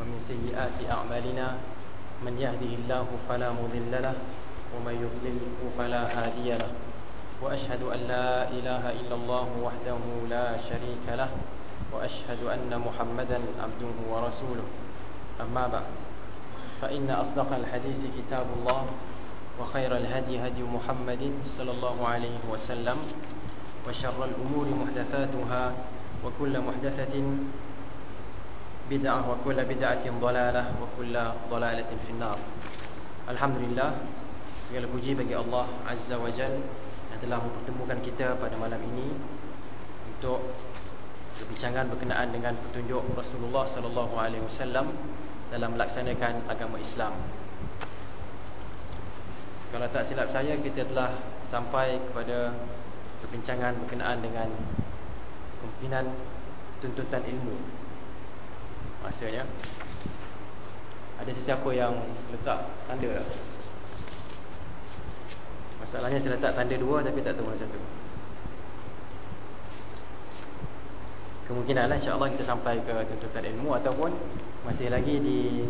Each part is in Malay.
ومن سيئات أعمالنا من يهده الله فلا مضل له ومن يضلله فلا هادي له وأشهد أن لا إله إلا الله وحده لا شريك له وأشهد أن محمدا عبده ورسوله. أما بعد فإن أصدق الحديث كتاب الله وخير الهدي هدي محمد صلى الله عليه وسلم. وشر الأمور محدثاتها وكل محدثة بدعة وكل بدعة ضلالة وكل ضلالة في النار الحمد لله segala puji bagi Allah Azza wa Jal yang telah mempertemukan kita pada malam ini untuk perbincangan berkenaan dengan petunjuk Rasulullah sallallahu alaihi wasallam dalam melaksanakan agama Islam. Kalau tak silap saya kita telah sampai kepada perbincangan berkenaan dengan kemungkinan tuntutan ilmu. Maksudnya ada sesiapa yang letak tanda tak? Masalahnya saya letak tanda dua tapi tak tahu mana satu. Kemungkinan lah insyaAllah kita sampai ke tuntutan ilmu ataupun masih lagi di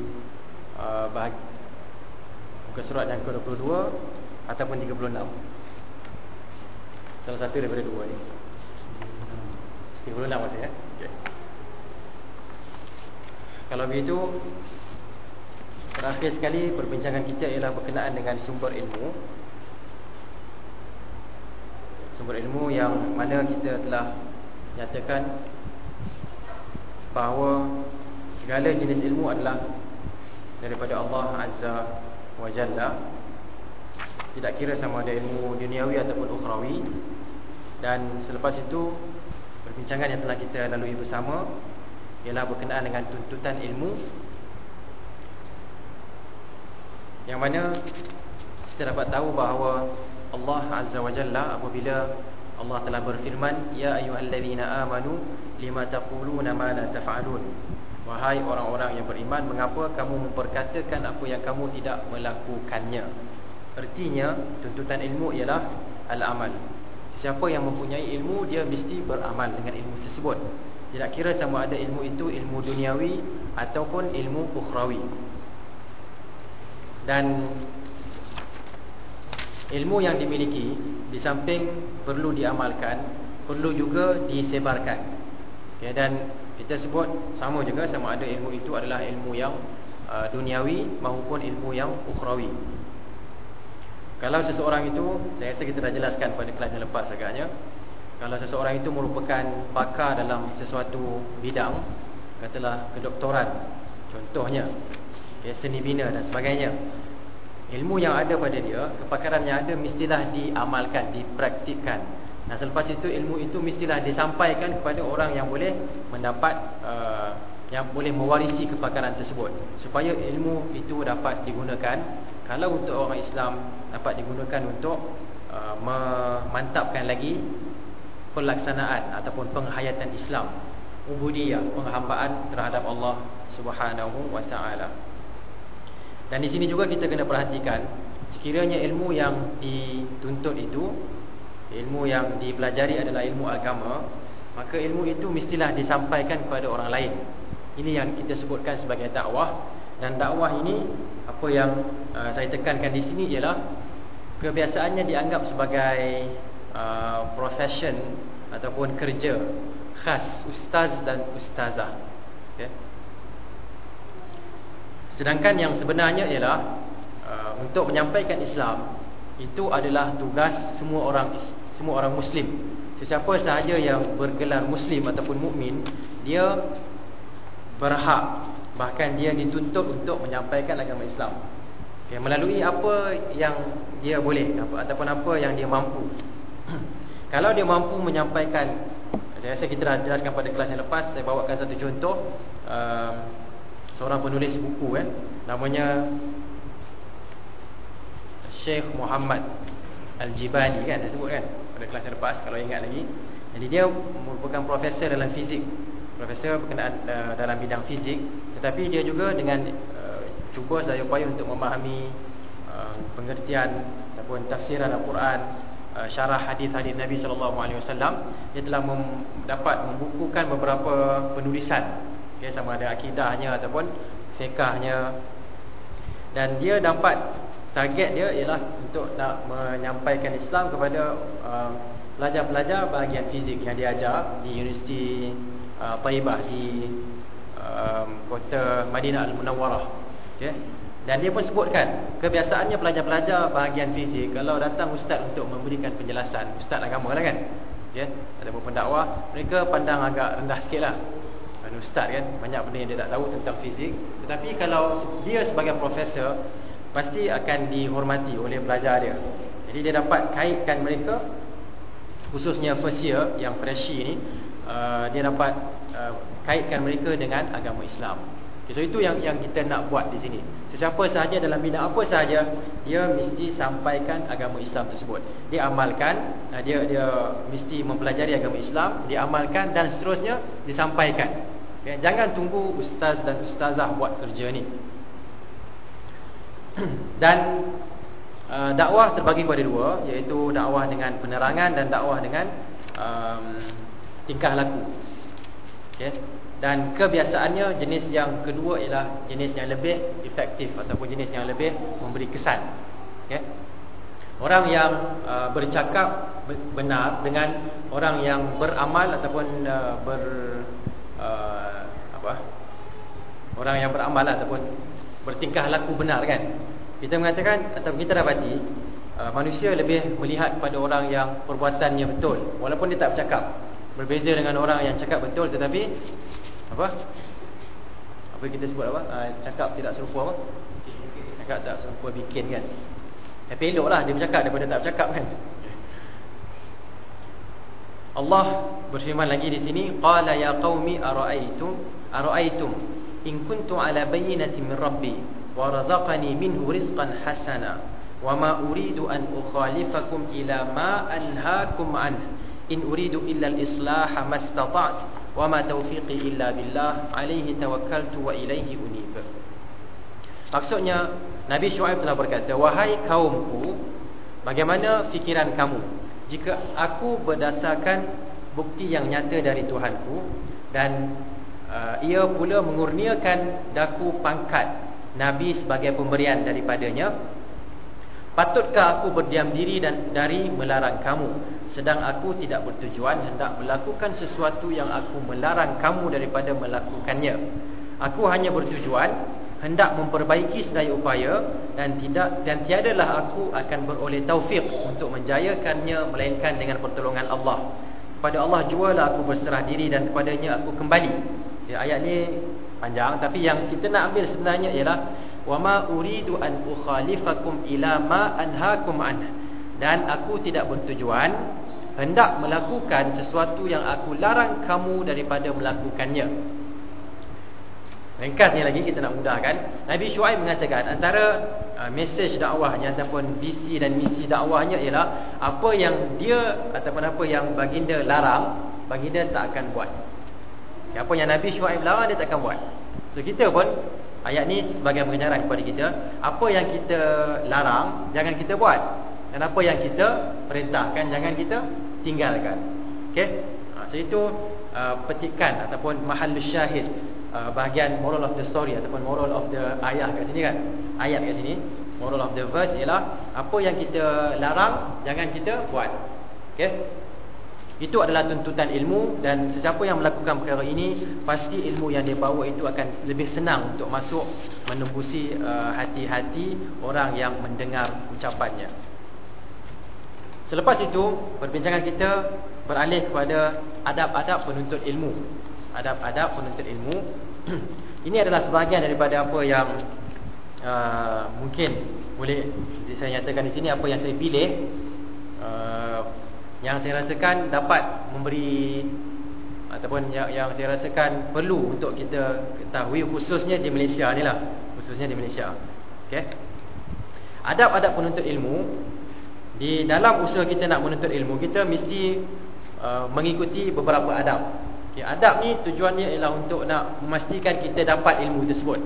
uh, bahagi muka surat yang ke-22 ataupun 36. Salah satu daripada dua ni. 36 maksudnya. Okay. Kalau begitu Terakhir sekali perbincangan kita ialah berkenaan dengan sumber ilmu Sumber ilmu yang mana kita telah nyatakan Bahawa segala jenis ilmu adalah Daripada Allah Azza wa Jalla Tidak kira sama ada ilmu duniawi ataupun ukhrawi. Dan selepas itu Perbincangan yang telah kita lalui bersama Ialah berkenaan dengan tuntutan ilmu. Yang mana Kita dapat tahu bahawa Allah Azza wa Jalla apabila Allah telah berfirman Ya ayuhalladzina amanu Lima taquluna ma la taf'alun? Wahai orang-orang yang beriman Mengapa kamu memperkatakan apa yang kamu tidak melakukannya Artinya tuntutan ilmu ialah Al-amal. Siapa yang mempunyai ilmu Dia mesti beramal dengan ilmu tersebut. Tidak kira sama ada ilmu itu Ilmu duniawi Ataupun ilmu ukhrawi. Dan Ilmu yang dimiliki Di samping perlu diamalkan Perlu juga disebarkan. Okay, Dan kita sebut Sama juga sama ada ilmu itu adalah ilmu yang uh, Duniawi maupun ilmu yang ukhrawi kalau seseorang itu Saya rasa kita dah jelaskan pada kelas yang lepas agaknya Kalau seseorang itu merupakan Pakar dalam sesuatu bidang Katalah kedoktoran Contohnya okay, Seni bina dan sebagainya Ilmu yang ada pada dia Kepakaran yang ada mestilah diamalkan Dipraktikkan. Dan selepas itu ilmu itu mestilah disampaikan Kepada orang yang boleh mendapat uh, Yang boleh mewarisi kepakaran tersebut Supaya ilmu itu dapat digunakan Kalau untuk orang Islam dapat digunakan untuk uh, memantapkan lagi pelaksanaan ataupun penghayatan Islam ubudiyah penghambaan terhadap Allah Subhanahu wa taala. Dan di sini juga kita kena perhatikan sekiranya ilmu yang dituntut itu ilmu yang dipelajari adalah ilmu agama maka ilmu itu mestilah disampaikan kepada orang lain. Ini yang kita sebutkan sebagai dakwah dan dakwah ini apa yang uh, saya tekankan di sini ialah kebiasaannya dianggap sebagai uh, profession ataupun kerja khas ustaz dan ustazah. Okay. Sedangkan yang sebenarnya ialah uh, untuk menyampaikan Islam itu adalah tugas semua orang semua orang muslim. Sesiapa sahaja yang bergelar muslim ataupun mukmin, dia berhak bahkan dia dituntut untuk menyampaikan agama Islam. Okay, melalui apa yang dia boleh apa, ataupun apa yang dia mampu. Kalau dia mampu menyampaikan saya rasa kita dah jelaskan pada kelas yang lepas saya bawakan satu contoh um, seorang penulis buku eh namanya Sheikh Muhammad Al-Jibali kan saya sebut kan pada kelas yang lepas kalau ingat lagi. Jadi dia merupakan profesor dalam fizik. Profesor berkenaan uh, dalam bidang fizik tetapi dia juga dengan uh, cuba saya upaya untuk memahami uh, pengertian ataupun tafsiran Al-Quran uh, syarah hadis-hadis Nabi sallallahu alaihi wasallam. Dia telah mem dapat membukukan beberapa penulisan. Okay, sama ada akidahnya ataupun fiqahnya. Dan dia dapat target dia ialah untuk nak menyampaikan Islam kepada pelajar-pelajar uh, bahagian fizik yang diajar di Universiti uh, Taibah di um, kota Madinah Al-Munawwarah okay. Dan dia pun sebutkan Kebiasaannya pelajar-pelajar bahagian fizik. Kalau datang ustaz untuk memberikan penjelasan Ustaz agama lah kan? Ya? Ataupun pendakwah Mereka pandang agak rendah sikit lah. Dan ustaz kan Banyak benda yang dia tak tahu tentang fizik. Tetapi kalau dia sebagai profesor Pasti akan dihormati oleh pelajar dia. Jadi dia dapat kaitkan mereka Khususnya first year Yang freshie ni uh, Dia dapat uh, kaitkan mereka dengan agama Islam Okay, so itu yang yang kita nak buat di sini. Sesiapa sahaja dalam bidang apa sahaja, dia mesti sampaikan agama Islam tersebut. Dia amalkan, uh, dia dia mesti mempelajari agama Islam, dia amalkan dan seterusnya disampaikan. Okay, jangan tunggu ustaz dan ustazah buat kerja ni. dan uh, dakwah terbagi kepada dua, iaitu dakwah dengan penerangan dan dakwah dengan um, tingkah laku. Okay. Dan kebiasaannya jenis yang kedua ialah jenis yang lebih efektif ataupun jenis yang lebih memberi kesan. Okay. Orang yang uh, bercakap benar dengan orang yang beramal ataupun uh, ber uh, apa? Orang yang beramal ataupun bertingkah laku benar kan. Kita mengatakan atau kita dapati uh, manusia lebih melihat pada orang yang perbuatannya betul walaupun dia tak bercakap. Berbeza dengan orang yang cakap betul tetapi apa? Apa kita sebut apa? Uh, cakap tidak serupa apa? Cakap tak serupa bikin kan? Tapi eloklah dia bercakap daripada tak bercakap kan? Allah berfirman lagi di sini, qala ya qaumi ara'aytum ara'aytum in kuntu ala bayyinatin min rabbi wa razaqani minhu rizqan hasana wa ma uridu an ukhalifakum ila ma anhaakum an in uridu illa al-islaha mastata'tu wa ma taufiqi illa billah alaihi tawakkaltu wa ilaihi unib. Maksudnya nabi syuaib telah berkata wahai kaumku bagaimana fikiran kamu? Jika aku berdasarkan bukti yang nyata dari tuhanku dan uh, ia pula mengurniakan daku pangkat nabi sebagai pemberian daripadanya patutkah aku berdiam diri dan dari melarang kamu sedang aku tidak bertujuan hendak melakukan sesuatu yang aku melarang kamu daripada melakukannya. Aku hanya bertujuan hendak memperbaiki sedaya upaya dan tidak dan tiadalah aku akan beroleh taufik untuk menjayakannya melainkan dengan pertolongan Allah. Kepada Allah jualah aku berserah diri dan kepadanya aku kembali. Ya, ayat ni panjang tapi yang kita nak ambil sebenarnya ialah wa ma uridu an ukhalifakum ila ma anhaakum anhu dan aku tidak bertujuan hendak melakukan sesuatu yang aku larang kamu daripada melakukannya. Ringkasnya lagi kita nak mudahkan. Nabi Shu'aib mengatakan antara uh, mesej dakwahnya ataupun visi dan misi dakwahnya ialah apa yang dia ataupun apa yang baginda larang, baginda tak akan buat. Apa yang Nabi Shu'aib larang dia tak akan buat. So kita pun ayat ni sebagai pengajaran kepada kita, apa yang kita larang jangan kita buat. Dan apa yang kita perintahkan jangan kita tinggalkan. Okey? Ha, so itu uh, petikan ataupun mahal syahid uh, bahagian moral of the story ataupun moral of the ayat kat sini kan. Ayat kat sini, moral of the verse ialah apa yang kita larang jangan kita buat. Okey? Itu adalah tuntutan ilmu dan sesiapa yang melakukan perkara ini pasti ilmu yang dia bawa itu akan lebih senang untuk masuk menembusi uh, hati-hati orang yang mendengar ucapannya. Selepas itu, perbincangan kita beralih kepada adab-adab penuntut ilmu. Adab-adab penuntut ilmu. Ini adalah sebahagian daripada apa yang uh, mungkin boleh saya nyatakan di sini apa yang saya pilih uh, yang saya rasakan dapat memberi ataupun yang, yang saya rasakan perlu untuk kita ketahui khususnya di Malaysia ni lah khususnya di Malaysia. Okay. Adab-adab penuntut ilmu di dalam usaha kita nak menuntut ilmu kita mesti uh, mengikuti beberapa adab. Okay, adab ni tujuannya ialah untuk nak memastikan kita dapat ilmu tersebut.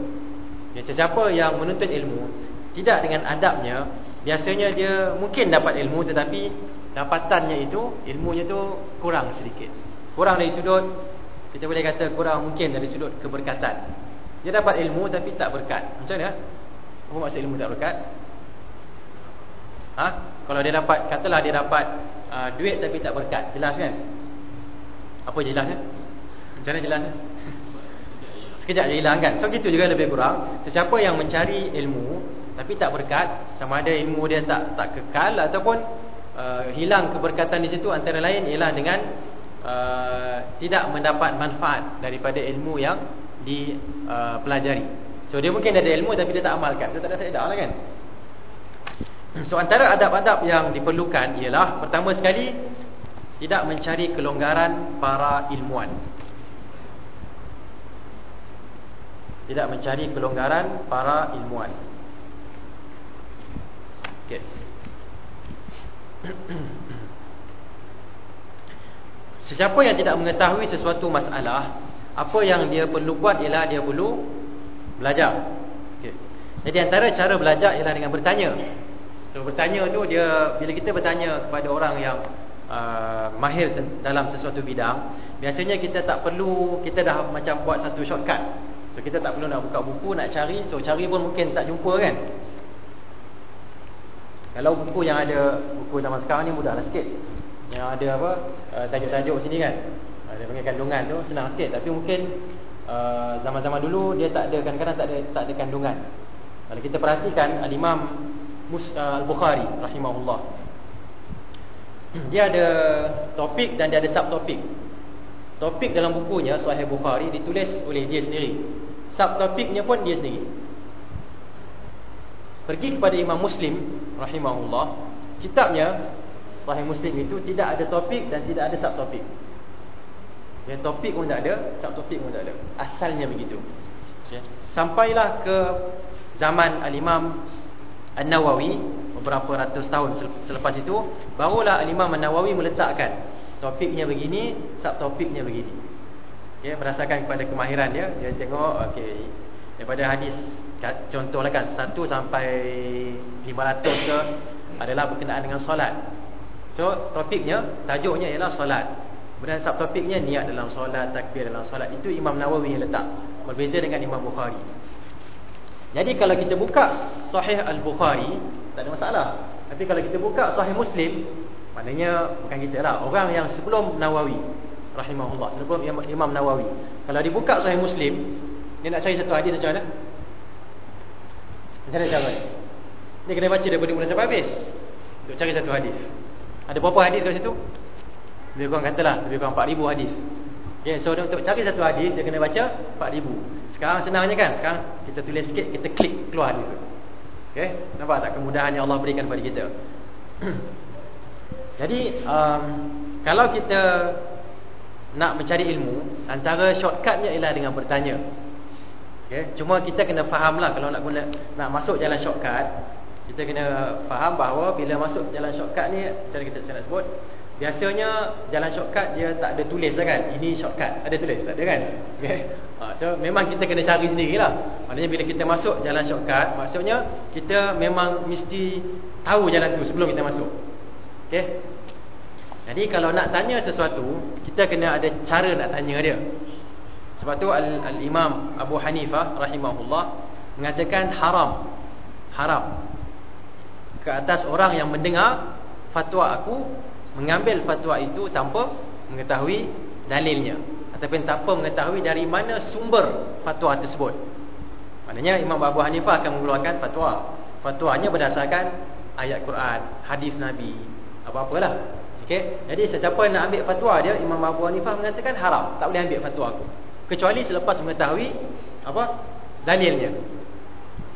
Okay, sesiapa yang menuntut ilmu tidak dengan adabnya, biasanya dia mungkin dapat ilmu tetapi dapatannya itu ilmunya tu kurang sedikit. Kurang dari sudut kita boleh kata kurang mungkin dari sudut keberkatan. Dia dapat ilmu tapi tak berkat. Macam mana? Apa maksud ilmu tak berkat? Ha? Kalau dia dapat katalah dia dapat uh, duit tapi tak berkat, jelas kan? Apa jelasnya? Macam mana jelasnya? Sekejap je hilang kan? So gitu juga lebih kurang. Sesiapa yang mencari ilmu tapi tak berkat, sama ada ilmu dia tak tak kekal ataupun uh, hilang keberkatan di situ antara lain ialah dengan uh, tidak mendapat manfaat daripada ilmu yang dipelajari. Uh, so dia mungkin ada ilmu tapi dia tak amalkan. Dia tak ada faedah lah kan? So antara adab-adab yang diperlukan ialah pertama sekali tidak mencari kelonggaran para ilmuwan. Tidak mencari kelonggaran para ilmuwan. Okey. Sesiapa yang tidak mengetahui sesuatu masalah, apa yang dia perlu buat ialah dia perlu belajar. Okey. Jadi antara cara belajar ialah dengan bertanya. So bertanya tu dia bila kita bertanya kepada orang yang uh, mahir dalam sesuatu bidang, biasanya kita tak perlu kita dah macam buat satu shortcut. So kita tak perlu nak buka buku nak cari, so cari pun mungkin tak jumpa kan. Kalau buku yang ada buku zaman sekarang ni mudahlah sikit. Yang ada apa uh, tajuk-tajuk sini kan. Uh, dia panggil kandungan tu senang sikit tapi mungkin uh, zaman-zaman uh, dulu dia tak ada kadang-kadang tak ada tak ada kandungan. Kalau kita perhatikan al-Imam Al-Bukhari rahimahullah. Dia ada topik dan dia ada subtopik. Topik dalam bukunya Sahih Bukhari ditulis oleh dia sendiri. Subtopiknya pun dia sendiri. Pergi kepada Imam Muslim rahimahullah, kitabnya Sahih Muslim itu tidak ada topik dan tidak ada subtopik. Ya, topik pun tak ada, subtopik pun tak ada. Asalnya begitu. Ya. Sampailah ke zaman Al-Imam An-Nawawi beberapa ratus tahun selepas itu barulah Al-Imam An-Nawawi meletakkan topiknya begini, subtopiknya begini. Ya, berdasarkan kepada kemahiran dia, dia tengok okey daripada hadis contohlah kan 1 sampai 500 ke adalah berkenaan dengan solat. So topiknya tajuknya ialah solat. Kemudian subtopiknya niat dalam solat, takbir dalam solat. Itu Imam Nawawi yang letak. Berbeza dengan Imam Bukhari. Jadi kalau kita buka Sahih Al-Bukhari tak ada masalah. Tapi kalau kita buka Sahih Muslim, maknanya bukan kita lah, orang yang sebelum Nawawi rahimahullah, sebelum Imam Nawawi. Kalau dibuka Sahih Muslim, dia nak cari satu hadis macam mana? Macam mana cara? Ni kena baca daripada mula sampai habis Untuk cari satu hadis. Ada berapa hadis kat situ? Lebih kurang katalah Lebih kurang 4,000 hadis. Okay, So untuk cari satu hadis Dia kena baca 4,000 Sekarang senangnya kan? Sekarang kita tulis sikit Kita klik keluar hadis Okay Nampak tak kemudahan yang Allah berikan kepada kita? Jadi um, Kalau kita Nak mencari ilmu Antara shortcutnya ialah dengan bertanya Okay. Cuma kita kena faham lah kalau nak guna nak masuk jalan shortcut, kita kena faham bahawa bila masuk jalan shortcut ni, cara kita nak sebut, biasanya jalan shortcut dia tak ada tulis lah kan. Ini shortcut, ada tulis tak ada kan? Okay. Ha, so memang kita kena cari sendirilah. Maknanya bila kita masuk jalan shortcut, maksudnya kita memang mesti tahu jalan tu sebelum kita masuk. Okay. Jadi kalau nak tanya sesuatu, kita kena ada cara nak tanya dia. Sebab tu Al-Imam Abu Hanifah rahimahullah mengatakan haram. Haram. Ke atas orang yang mendengar fatwa aku mengambil fatwa itu tanpa mengetahui dalilnya ataupun tanpa mengetahui dari mana sumber fatwa tersebut. Maknanya Imam Abu Hanifah akan mengeluarkan fatwa. Fatwanya berdasarkan ayat Quran, hadis Nabi, apa-apalah. Okey. Jadi sesiapa nak ambil fatwa dia, Imam Abu Hanifah mengatakan haram, tak boleh ambil fatwa aku kecuali selepas mengetahui apa dalilnya.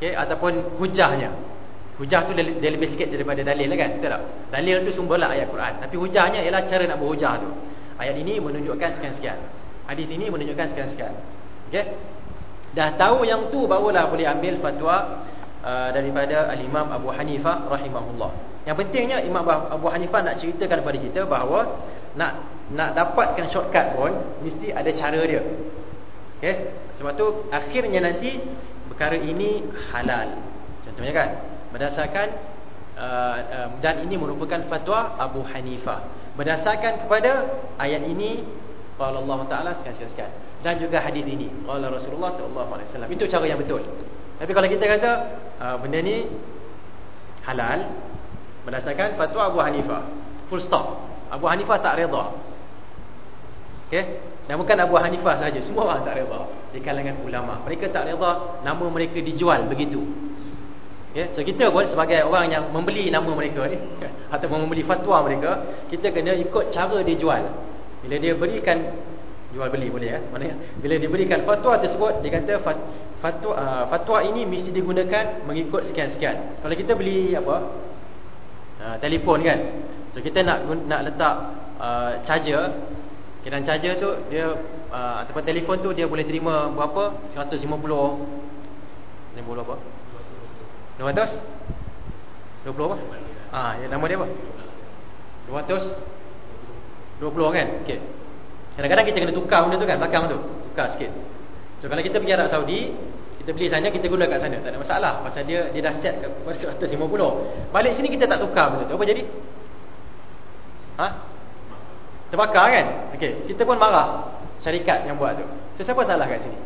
Okey ataupun hujahnya. Hujah tu dia lebih sikit daripada dalil lah kan betul tak? Dalil tu sumberlah ayat Quran. Tapi hujahnya ialah cara nak berhujah tu. Ayat ini menunjukkan sekian-sekian. Hadis ini menunjukkan sekian-sekian. Okey? Dah tahu yang tu barulah boleh ambil fatwa uh, daripada al-Imam Abu Hanifah rahimahullah. Yang pentingnya Imam Abu Hanifah nak ceritakan kepada kita bahawa nak nak dapatkan shortcut pun mesti ada cara dia Okay? Sebab tu akhirnya nanti perkara ini halal. Contohnya kan, berdasarkan uh, uh, dan ini merupakan fatwa Abu Hanifah berdasarkan kepada ayat ini qala Allah taala sekian-sekian dan juga hadis ini qala Rasulullah sallallahu alaihi wasallam. Itu cara yang betul. Tapi kalau kita kata uh, benda ni halal berdasarkan fatwa Abu Hanifah full stop. Abu Hanifah tak redha okey dan bukan Abu Hanifah saja semua orang tak redha di kalangan ulama mereka tak redha nama mereka dijual begitu Ya, so kita pun sebagai orang yang membeli nama mereka ni ataupun membeli fatwa mereka, kita kena ikut cara dia jual. Bila dia berikan jual beli boleh ya. Mana bila dia berikan fatwa tersebut, dia kata fatwa uh, fatwa ini mesti digunakan mengikut sekian-sekian. Kalau kita beli apa? Uh, telefon kan. So kita nak nak letak uh, charger, kira charger tu dia uh, ataupun telefon tu dia boleh terima berapa? 150 50 apa? 200 20 apa? Ah, ya nama dia apa? 200 20 kan? Okey. Kadang-kadang kita kena tukar benda tu kan, belakang tu. Tukar sikit. So kalau kita pergi Arab Saudi, kita beli sana, kita guna kat sana. Tak ada masalah. Pasal dia dia dah set kat 150. Balik sini kita tak tukar benda tu. Apa jadi? Ha? Terbakar kan? Okey, kita pun marah syarikat yang buat tu. So siapa salah kat sini?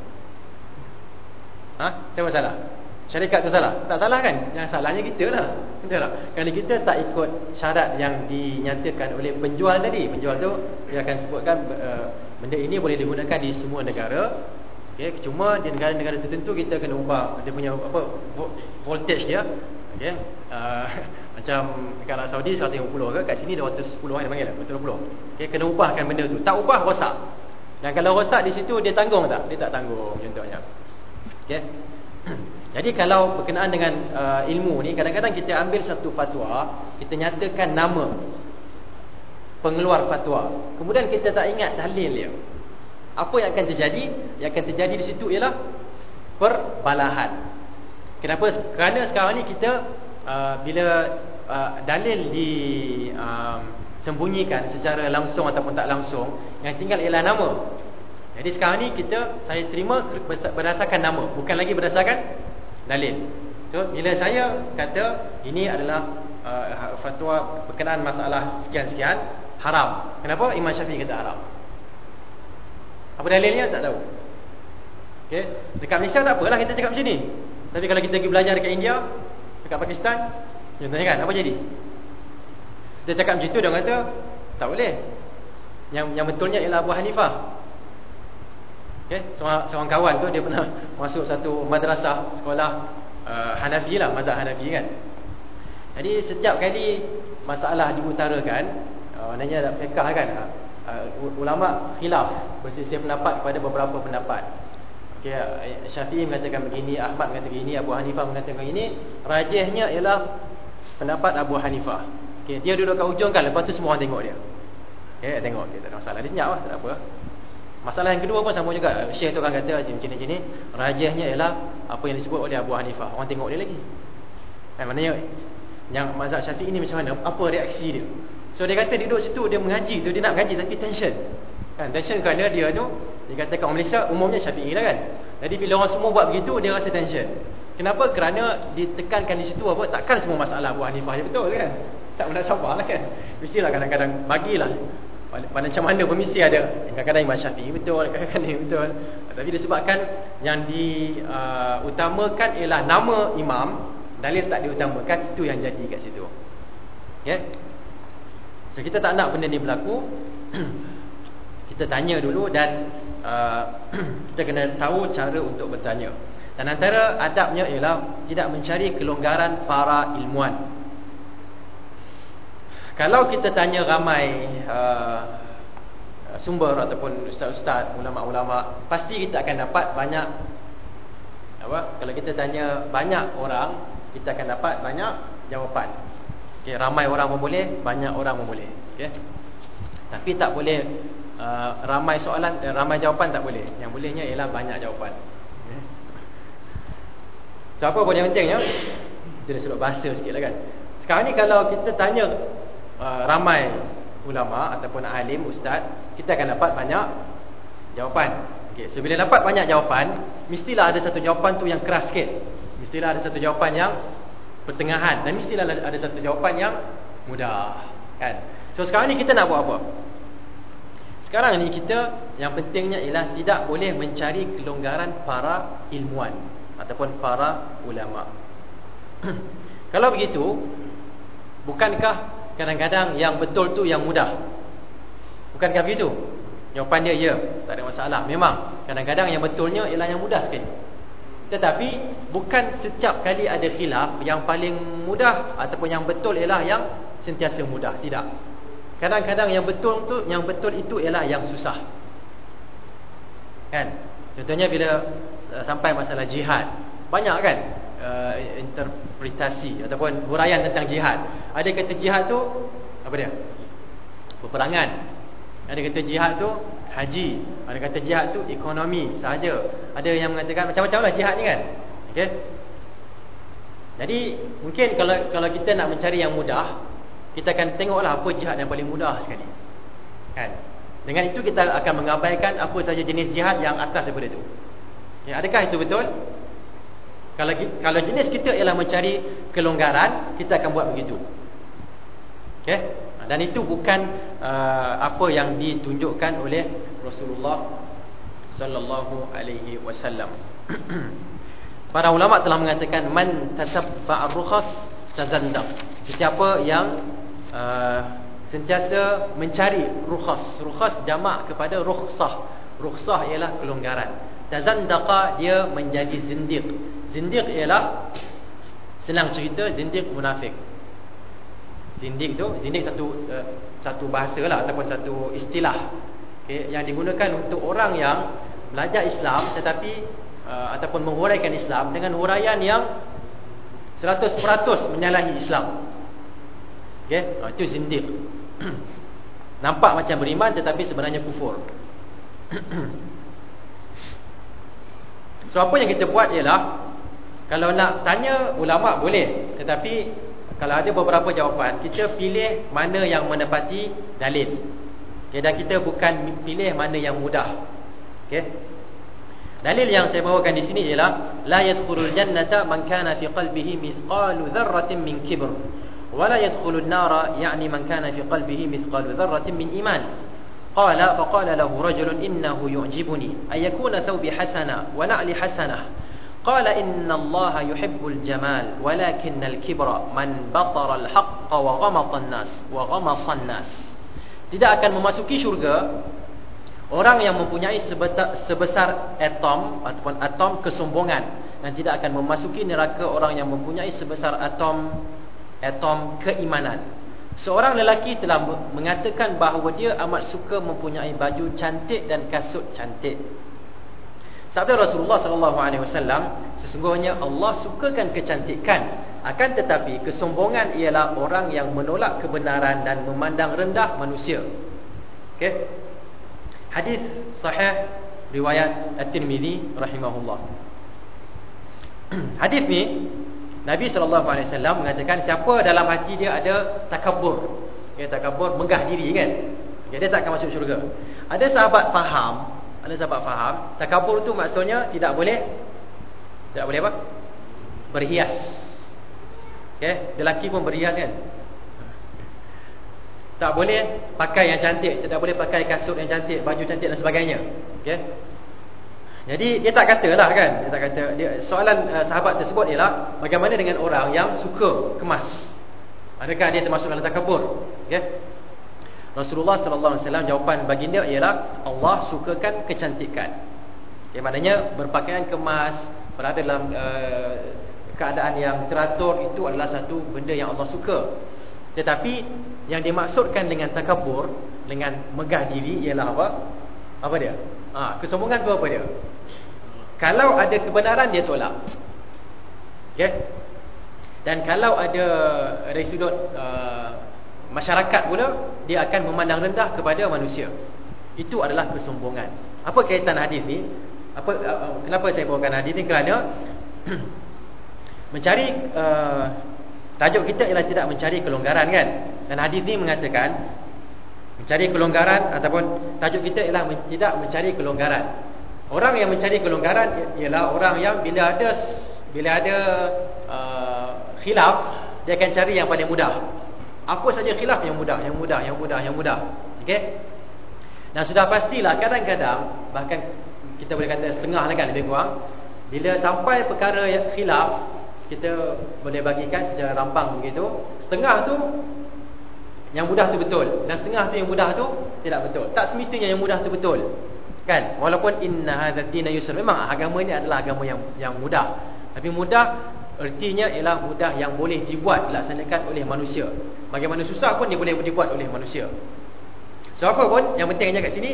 Ha? Siapa salah? Syarikat tu salah? Tak salah kan? Yang salahnya kita lah. Betul tak? Kerana kita tak ikut syarat yang dinyatakan oleh penjual tadi. Penjual tu dia akan sebutkan uh, benda ini boleh digunakan di semua negara. Okay? Cuma di negara-negara tertentu kita kena ubah dia punya apa voltage dia. Okay? Uh, macam Arab Saudi 150 ke? Kat sini 210 kan dia panggil? 220. Okay? Kena ubahkan benda tu. Tak ubah rosak. Dan kalau rosak di situ dia tanggung tak? Dia tak tanggung contohnya. Okay? Jadi kalau berkenaan dengan uh, ilmu ni kadang-kadang kita ambil satu fatwa, kita nyatakan nama pengeluar fatwa. Kemudian kita tak ingat dalil dia. Apa yang akan terjadi? Yang akan terjadi di situ ialah perbalahan. Kenapa? Kerana sekarang ni kita uh, bila uh, dalil di um, sembunyikan secara langsung ataupun tak langsung, yang tinggal ialah nama. Jadi sekarang ni kita saya terima berdasarkan nama, bukan lagi berdasarkan dalil. So bila saya kata ini adalah uh, fatwa berkenaan masalah sekian-sekian haram. Kenapa Imam Syafi'i kata haram? Apa dalilnya tak tahu. Okey, dekat Malaysia tak apalah kita cakap macam ni. Tapi kalau kita pergi belajar dekat India, dekat Pakistan, contohnya kan apa jadi? Dia cakap macam tu dia kata tak boleh. Yang yang betulnya ialah Abu Hanifah. Okay? Seorang, seorang kawan tu dia pernah masuk satu madrasah sekolah uh, Hanafi lah, mazhab Hanafi kan. Jadi setiap kali masalah diutarakan, uh, maknanya ada fiqah kan, uh, ulama khilaf bersisih pendapat kepada beberapa pendapat. Okay, Syafi'i mengatakan begini, Ahmad mengatakan begini, Abu Hanifah mengatakan begini, rajihnya ialah pendapat Abu Hanifah. Okay, dia duduk kat ujung kan, lepas tu semua orang tengok dia. Okay, tengok, okay, tak ada masalah. Dia senyap lah, tak apa. Masalah yang kedua pun sama juga. Syekh tu kan kata macam ni ni, rajahnya ialah apa yang disebut oleh Abu Hanifah. Orang tengok dia lagi. Kan maknanya yang mazhab Syafi'i ni macam mana? Apa reaksi dia? So dia kata dia duduk situ dia mengaji tu dia nak mengaji tapi tension. Kan tension kerana dia tu dia kata kat Malaysia umumnya Syafi'i lah kan. Jadi bila orang semua buat begitu dia rasa tension. Kenapa? Kerana ditekankan di situ apa? Takkan semua masalah Abu Hanifah je betul kan? Tak pernah sabarlah kan. Mestilah kadang-kadang bagilah pada macam mana pun mesti ada Kadang-kadang Imam Syafi'i betul Kadang-kadang ini betul Tapi disebabkan Yang diutamakan uh, Ialah nama imam Dalil tak diutamakan Itu yang jadi kat situ Ya yeah? So kita tak nak benda ni berlaku Kita tanya dulu Dan uh, Kita kena tahu cara untuk bertanya Dan antara adabnya ialah Tidak mencari kelonggaran para ilmuwan kalau kita tanya ramai uh, sumber ataupun ustaz-ustaz, ulama-ulama, pasti kita akan dapat banyak apa? Kalau kita tanya banyak orang, kita akan dapat banyak jawapan. Okey, ramai orang pun boleh, banyak orang pun boleh. Okey. Tapi tak boleh uh, ramai soalan, uh, ramai jawapan tak boleh. Yang bolehnya ialah banyak jawapan. Okay. So, apa pun yang penting ya? Kita suruh bahasa sikitlah kan. Sekarang ni kalau kita tanya Uh, ramai ulama ataupun alim ustaz kita akan dapat banyak jawapan okey so bila dapat banyak jawapan mestilah ada satu jawapan tu yang keras sikit mestilah ada satu jawapan yang pertengahan dan mestilah ada satu jawapan yang mudah kan so sekarang ni kita nak buat apa sekarang ni kita yang pentingnya ialah tidak boleh mencari kelonggaran para ilmuwan ataupun para ulama. Kalau begitu, bukankah kadang-kadang yang betul tu yang mudah? Bukankah begitu? Jawapan dia ya, tak ada masalah. Memang kadang-kadang yang betulnya ialah yang mudah sekali. Tetapi bukan setiap kali ada khilaf yang paling mudah ataupun yang betul ialah yang sentiasa mudah. Tidak. Kadang-kadang yang betul tu yang betul itu ialah yang susah. Kan? Contohnya bila uh, sampai masalah jihad, banyak kan uh, interpretasi ataupun huraian tentang jihad. Ada kata jihad tu apa dia? Peperangan. Ada kata jihad tu haji. Ada kata jihad tu ekonomi sahaja. Ada yang mengatakan macam-macam lah jihad ni kan. Okey. Jadi mungkin kalau kalau kita nak mencari yang mudah, kita akan tengoklah apa jihad yang paling mudah sekali. Kan? Dengan itu kita akan mengabaikan apa saja jenis jihad yang atas daripada itu. Ya, adakah itu betul? Kalau kalau jenis kita ialah mencari kelonggaran, kita akan buat begitu. Okey? Dan itu bukan uh, apa yang ditunjukkan oleh Rasulullah sallallahu alaihi wasallam. Para ulama telah mengatakan man tatabba'a rukhas tazandaq. Siapa yang Uh, sentiasa mencari rukhas. Rukhas jamak kepada rukhsah. Rukhsah ialah kelonggaran. Tazandaqa dia menjadi zindiq. Zindiq ialah senang cerita zindiq munafik. Zindiq tu, zindiq satu uh, satu bahasa lah ataupun satu istilah okay, yang digunakan untuk orang yang belajar Islam tetapi uh, ataupun menghuraikan Islam dengan huraian yang 100% menyalahi Islam. Okey, ha, itu zindiq. Nampak macam beriman tetapi sebenarnya kufur. so apa yang kita buat ialah kalau nak tanya ulama boleh, tetapi kalau ada beberapa jawapan, kita pilih mana yang menepati dalil. Okey, dan kita bukan pilih mana yang mudah. Okey. Dalil yang saya bawakan di sini ialah la yadkhulul jannata man kana fi qalbihi mithqalu dzarratin min kibr. ولا يدخل النار يعني من كان في قلبه مثقال ذرة من إيمان قال فقال له رجل إنه يعجبني أن يكون ثوبي حسنا ونعلي حسنة قال إن الله يحب الجمال ولكن الكبر من بطر الحق وغمط الناس وغمص الناس tidak akan memasuki syurga orang yang mempunyai sebesar atom ataupun atom kesombongan dan tidak akan memasuki neraka orang yang mempunyai sebesar atom atom keimanan. Seorang lelaki telah mengatakan bahawa dia amat suka mempunyai baju cantik dan kasut cantik. Sabda Rasulullah sallallahu alaihi wasallam, sesungguhnya Allah sukakan kecantikan, akan tetapi kesombongan ialah orang yang menolak kebenaran dan memandang rendah manusia. Okey. Hadis sahih riwayat At-Tirmizi rahimahullah. Hadis ni Nabi SAW mengatakan siapa dalam hati dia ada takabur. Ya, takabur, megah diri kan. Ya, dia tak akan masuk syurga. Ada sahabat faham. Ada sahabat faham. Takabur tu maksudnya tidak boleh. Tidak boleh apa? Berhias. Okay? Lelaki pun berhias kan. Tak boleh pakai yang cantik. Tidak boleh pakai kasut yang cantik. Baju cantik dan sebagainya. Okay? Jadi dia tak katalah kan, dia tak kata dia soalan uh, sahabat tersebut ialah bagaimana dengan orang yang suka kemas? Adakah dia termasuk dalam takabur? Okay? Rasulullah sallallahu alaihi wasallam jawapan baginda ialah Allah sukakan kecantikan. Okay, maknanya berpakaian kemas, berada dalam uh, keadaan yang teratur itu adalah satu benda yang Allah suka. Tetapi yang dimaksudkan dengan takabur, dengan megah diri ialah apa? Apa dia? Ha, kesombongan tu apa dia? Kalau ada kebenaran dia tolak. Okey. Dan kalau ada sudut uh, masyarakat pula dia akan memandang rendah kepada manusia. Itu adalah kesombongan. Apa kaitan hadis ni? Apa uh, uh kenapa saya bawakan hadis ni kerana mencari uh, tajuk kita ialah tidak mencari kelonggaran kan. Dan hadis ni mengatakan mencari kelonggaran ataupun tajuk kita ialah tidak mencari kelonggaran. Orang yang mencari kelonggaran ialah orang yang bila ada bila ada uh, khilaf, dia akan cari yang paling mudah. Apa saja khilaf yang mudah, yang mudah, yang mudah, yang mudah. Okey? Dan sudah pastilah kadang-kadang bahkan kita boleh kata setengah lah kan lebih kurang bila sampai perkara khilaf kita boleh bagikan secara rampang begitu setengah tu yang mudah tu betul dan setengah tu yang mudah tu tidak betul tak semestinya yang mudah tu betul kan walaupun inna hadzal din yusr memang agama ini adalah agama yang yang mudah tapi mudah artinya ialah mudah yang boleh dibuat dilaksanakan oleh manusia bagaimana susah pun dia boleh dibuat oleh manusia siapa pun yang penting kat sini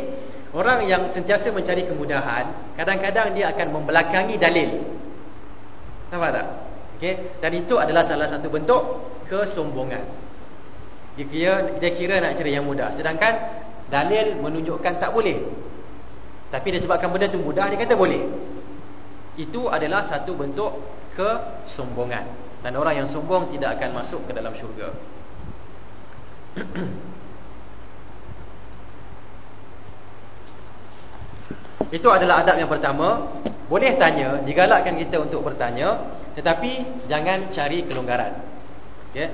orang yang sentiasa mencari kemudahan kadang-kadang dia akan membelakangi dalil nampak tak Okay? Dan itu adalah salah satu bentuk kesombongan. Dia kira, dia kira nak cari yang mudah. Sedangkan dalil menunjukkan tak boleh. Tapi disebabkan benda itu mudah, dia kata boleh. Itu adalah satu bentuk kesombongan. Dan orang yang sombong tidak akan masuk ke dalam syurga. Itu adalah adab yang pertama. Boleh tanya, digalakkan kita untuk bertanya. Tetapi jangan cari kelonggaran. Okay?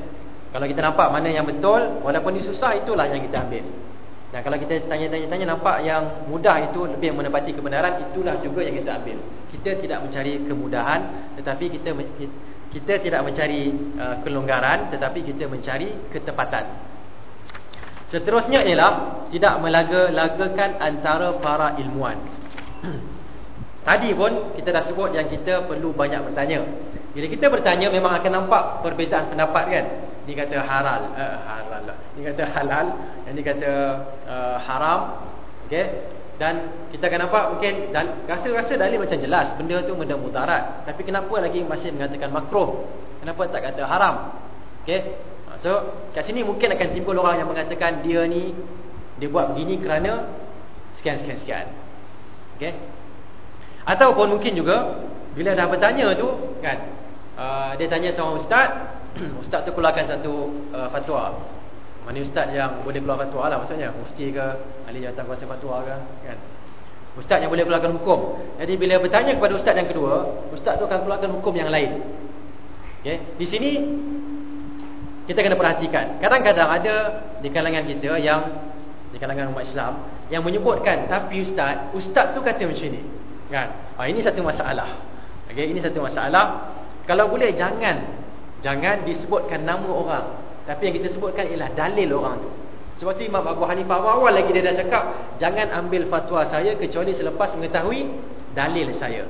Kalau kita nampak mana yang betul, walaupun ini susah, itulah yang kita ambil. Dan kalau kita tanya-tanya nampak yang mudah itu lebih menepati kebenaran, itulah juga yang kita ambil. Kita tidak mencari kemudahan, tetapi kita kita tidak mencari uh, kelonggaran, tetapi kita mencari ketepatan. Seterusnya ialah tidak melaga-lagakan antara para ilmuwan. Tadi pun kita dah sebut yang kita perlu banyak bertanya. Bila kita bertanya memang akan nampak perbezaan pendapat kan. Ni kata halal, eh, halal lah. Ni kata halal, yang ni kata uh, haram. Okey. Dan kita akan nampak mungkin rasa-rasa dalil macam jelas benda tu benda mudarat. Tapi kenapa lagi masih mengatakan makruh? Kenapa tak kata haram? Okey. So, kat sini mungkin akan timbul orang yang mengatakan dia ni dia buat begini kerana sekian sekian sekian. Okey. Ataupun mungkin juga bila dah bertanya tu kan uh, dia tanya seorang ustaz, ustaz tu keluarkan satu uh, fatwa. Mana ustaz yang boleh keluar fatwa lah maksudnya, mufti ke, ahli jawatan kuasa fatwa ke kan. Ustaz yang boleh keluarkan hukum. Jadi bila bertanya kepada ustaz yang kedua, ustaz tu akan keluarkan hukum yang lain. Okey, di sini kita kena perhatikan. Kadang-kadang ada di kalangan kita yang di kalangan umat Islam yang menyebutkan tapi ustaz, ustaz tu kata macam ni. Kan? Ha, ini satu masalah. Okey, ini satu masalah. Kalau boleh jangan jangan disebutkan nama orang. Tapi yang kita sebutkan ialah dalil orang tu. Sebab tu Imam Abu Hanifah awal lagi dia dah cakap, jangan ambil fatwa saya kecuali selepas mengetahui dalil saya.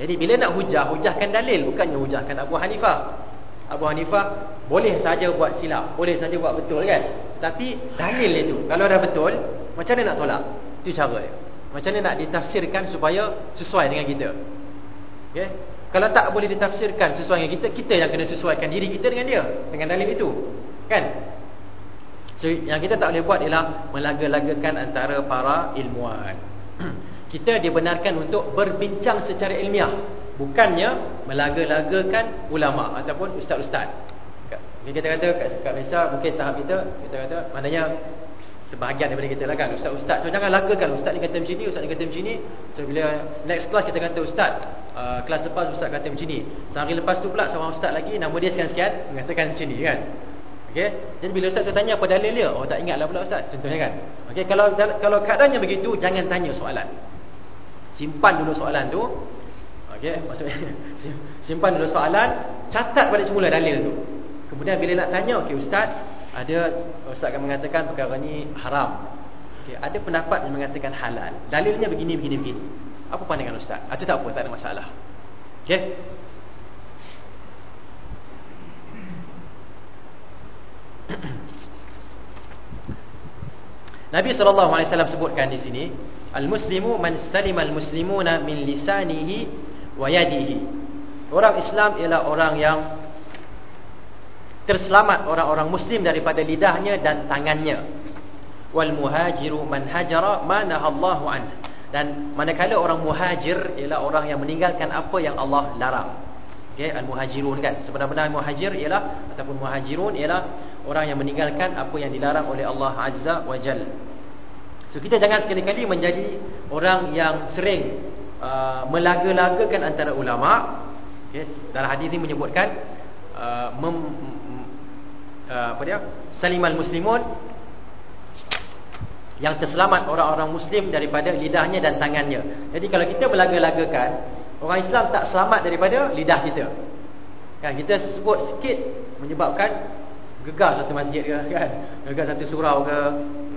Jadi bila nak hujah, hujahkan dalil bukannya hujahkan Abu Hanifah. Abu Hanifah boleh saja buat silap, boleh saja buat betul kan? Tapi dalil itu kalau dah betul, macam mana nak tolak? Itu cara dia. Macam mana nak ditafsirkan supaya sesuai dengan kita okay? Kalau tak boleh ditafsirkan sesuai dengan kita Kita yang kena sesuaikan diri kita dengan dia Dengan dalil itu. Kan? So, yang kita tak boleh buat ialah Melaga-lagakan antara para ilmuwan. Kita dibenarkan untuk berbincang secara ilmiah. Bukannya melaga-lagakan ulama' Ataupun ustaz-ustaz. Kita kata kat, kat Malaysia mungkin tahap kita Kita kata maknanya sebahagian daripada kita lah kan. Ustaz-ustaz so jangan lagakan ustaz ni kata macam ni ustaz ni kata macam ni. So bila next class kita kata ustaz uh, kelas lepas ustaz kata macam ni. Sehari lepas tu pula seorang ustaz lagi nama dia sekian-sekian mengatakan macam ni kan. Okey? Jadi bila ustaz tu tanya apa dalil dia oh tak ingatlah pula ustaz contohnya kan. Okey kalau kalau keadaannya begitu jangan tanya soalan. Simpan dulu soalan tu. Okey? Maksudnya simpan dulu soalan catat balik semula dalil tu. Kemudian bila nak tanya okey ustaz ada ustaz akan mengatakan perkara ni haram. Okey, ada pendapat yang mengatakan halal. Dalilnya begini begini begini. Apa pandangan ustaz? Itu tak apa, tak ada masalah. Okey. Nabi wasallam sebutkan di sini, al-muslimu man salima al-muslimuna min lisanihi wa yadihi. Orang Islam ialah orang yang terselamat orang-orang muslim daripada lidahnya dan tangannya. Wal muhajiru man hajara mana Allahu an. Dan manakala orang muhajir ialah orang yang meninggalkan apa yang Allah larang. Okey al muhajirun kan? Sebenarnya muhajir ialah ataupun muhajirun ialah orang yang meninggalkan apa yang dilarang oleh Allah azza wa jalla so kita jangan sekali-kali menjadi orang yang sering uh, melaga-lagakan antara ulama. Okey dalam hadis ini menyebutkan uh, mem, uh, apa dia salimal muslimun yang terselamat orang-orang muslim daripada lidahnya dan tangannya. Jadi kalau kita belaga-lagakan, orang Islam tak selamat daripada lidah kita. Kan kita sebut sikit menyebabkan gegar satu masjid ke kan, gegar satu surau ke,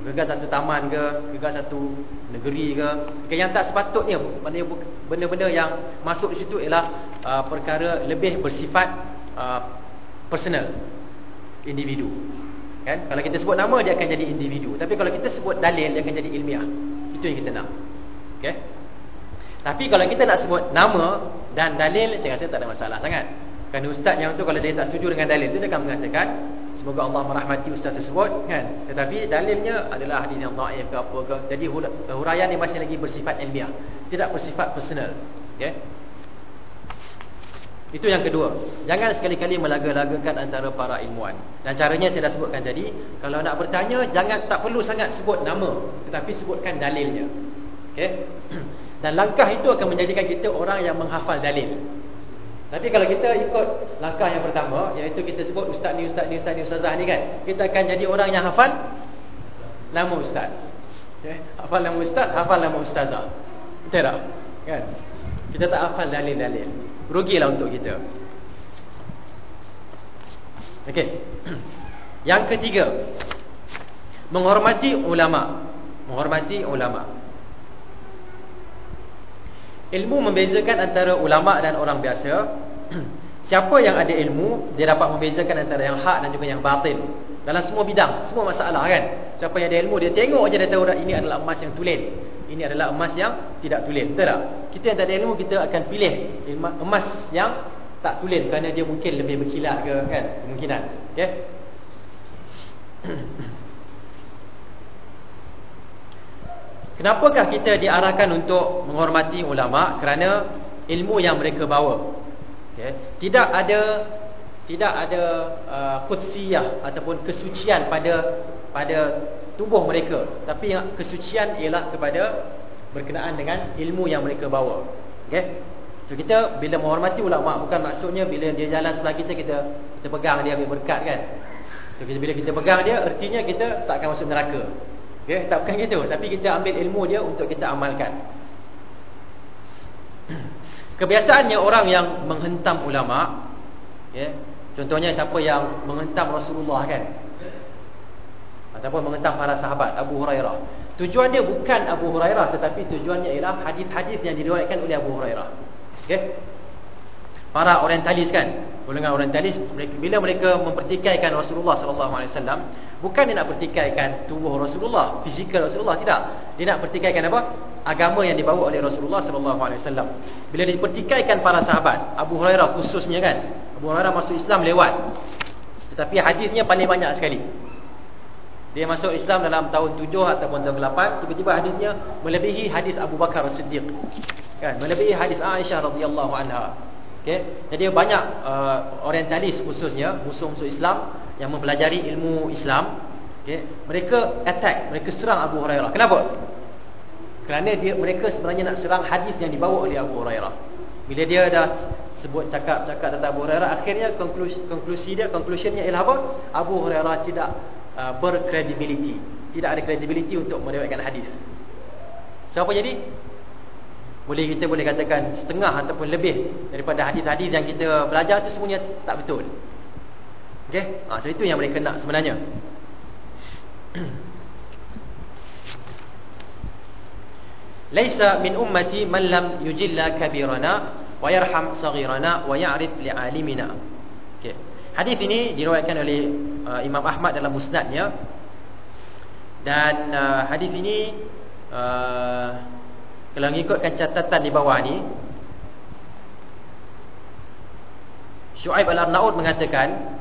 gegar satu taman ke, gegar satu negeri ke. Okay, yang tak sepatutnya benda-benda yang masuk di situ ialah uh, perkara lebih bersifat uh, personal individu. Kan? Kalau kita sebut nama dia akan jadi individu. Tapi kalau kita sebut dalil dia akan jadi ilmiah. Itu yang kita nak. Okey. Tapi kalau kita nak sebut nama dan dalil saya rasa tak ada masalah sangat. Kerana ustaz yang tu kalau dia tak setuju dengan dalil tu dia akan mengatakan semoga Allah merahmati ustaz tersebut kan. Tetapi dalilnya adalah hadis yang dhaif ke apa ke. Jadi huraian ni masih lagi bersifat ilmiah, tidak bersifat personal. Okey. Itu yang kedua. Jangan sekali-kali melaga-lagakan antara para ilmuwan. Dan caranya saya dah sebutkan tadi, kalau nak bertanya jangan tak perlu sangat sebut nama, tetapi sebutkan dalilnya. Okey. Dan langkah itu akan menjadikan kita orang yang menghafal dalil. Tapi kalau kita ikut langkah yang pertama, iaitu kita sebut ustaz ni, ustaz ni, ustaz ni, ustazah ni kan, kita akan jadi orang yang hafal nama ustaz. Okey. Hafal nama ustaz, hafal nama ustazah. Betul tak? Kan? Kita tak hafal dalil-dalil. Rugilah untuk kita. Okey. Yang ketiga. Menghormati ulama. Menghormati ulama. Ilmu membezakan antara ulama dan orang biasa. Siapa yang ada ilmu Dia dapat membezakan antara yang hak dan juga yang batin Dalam semua bidang Semua masalah kan? Siapa yang ada ilmu Dia tengok je dia tahu ini adalah emas yang tulen ini adalah emas yang tidak tulen Betul tak? Kita yang tak ada ilmu Kita akan pilih emas yang tak tulen Kerana dia mungkin lebih berkilat ke kan? Kemungkinan okay? Kenapakah kita diarahkan untuk menghormati ulama Kerana ilmu yang mereka bawa okay? Tidak ada Tidak ada uh, Kutsiyah Ataupun kesucian pada Pada tubuh mereka. Tapi yang kesucian ialah kepada berkenaan dengan ilmu yang mereka bawa. Okey? So kita bila menghormati ulama bukan maksudnya bila dia jalan sebelah kita kita kita pegang dia ambil berkat kan? So kita bila kita pegang dia artinya kita tak akan masuk neraka. Okey? Tak bukan gitu. Tapi kita ambil ilmu dia untuk kita amalkan. Kebiasaannya orang yang menghentam ulama okey? Contohnya siapa yang menghentam Rasulullah kan ataupun mengentam para sahabat Abu Hurairah. Tujuan dia bukan Abu Hurairah tetapi tujuannya ialah hadis-hadis yang diriwayatkan oleh Abu Hurairah. Okey. Para orientalis kan, golongan orientalis bila mereka mempertikaikan Rasulullah sallallahu alaihi wasallam, bukan dia nak pertikaikan tubuh Rasulullah, fizikal Rasulullah tidak. Dia nak pertikaikan apa? Agama yang dibawa oleh Rasulullah sallallahu alaihi wasallam. Bila dipertikaikan para sahabat, Abu Hurairah khususnya kan, Abu Hurairah masuk Islam lewat. Tetapi hadisnya paling banyak sekali. Dia masuk Islam dalam tahun 7 ataupun tahun 8 Tiba-tiba hadisnya melebihi hadis Abu Bakar As-Siddiq kan? Melebihi hadis Aisyah radhiyallahu anha okay? Jadi banyak uh, orientalis khususnya Musuh-musuh Islam yang mempelajari ilmu Islam okay? Mereka attack, mereka serang Abu Hurairah Kenapa? Kerana dia, mereka sebenarnya nak serang hadis yang dibawa oleh Abu Hurairah Bila dia dah sebut cakap-cakap tentang Abu Hurairah Akhirnya konklusi, konklusi dia, conclusionnya ialah apa? Abu Hurairah tidak uh, berkredibiliti. Tidak ada kredibiliti untuk meriwayatkan hadis. Siapa jadi? Boleh kita boleh katakan setengah ataupun lebih daripada hadis-hadis yang kita belajar itu semuanya tak betul. Okey? Ah, so itu yang mereka nak sebenarnya. Laisa min ummati man lam yujilla kabirana wa yarham saghirana wa ya'rif li'alimina. Hadis ini diriwayatkan oleh uh, Imam Ahmad dalam musnadnya. Dan uh, hadis ini uh, kalau mengikutkan catatan di bawah ni Syuaib Al-Arnaud mengatakan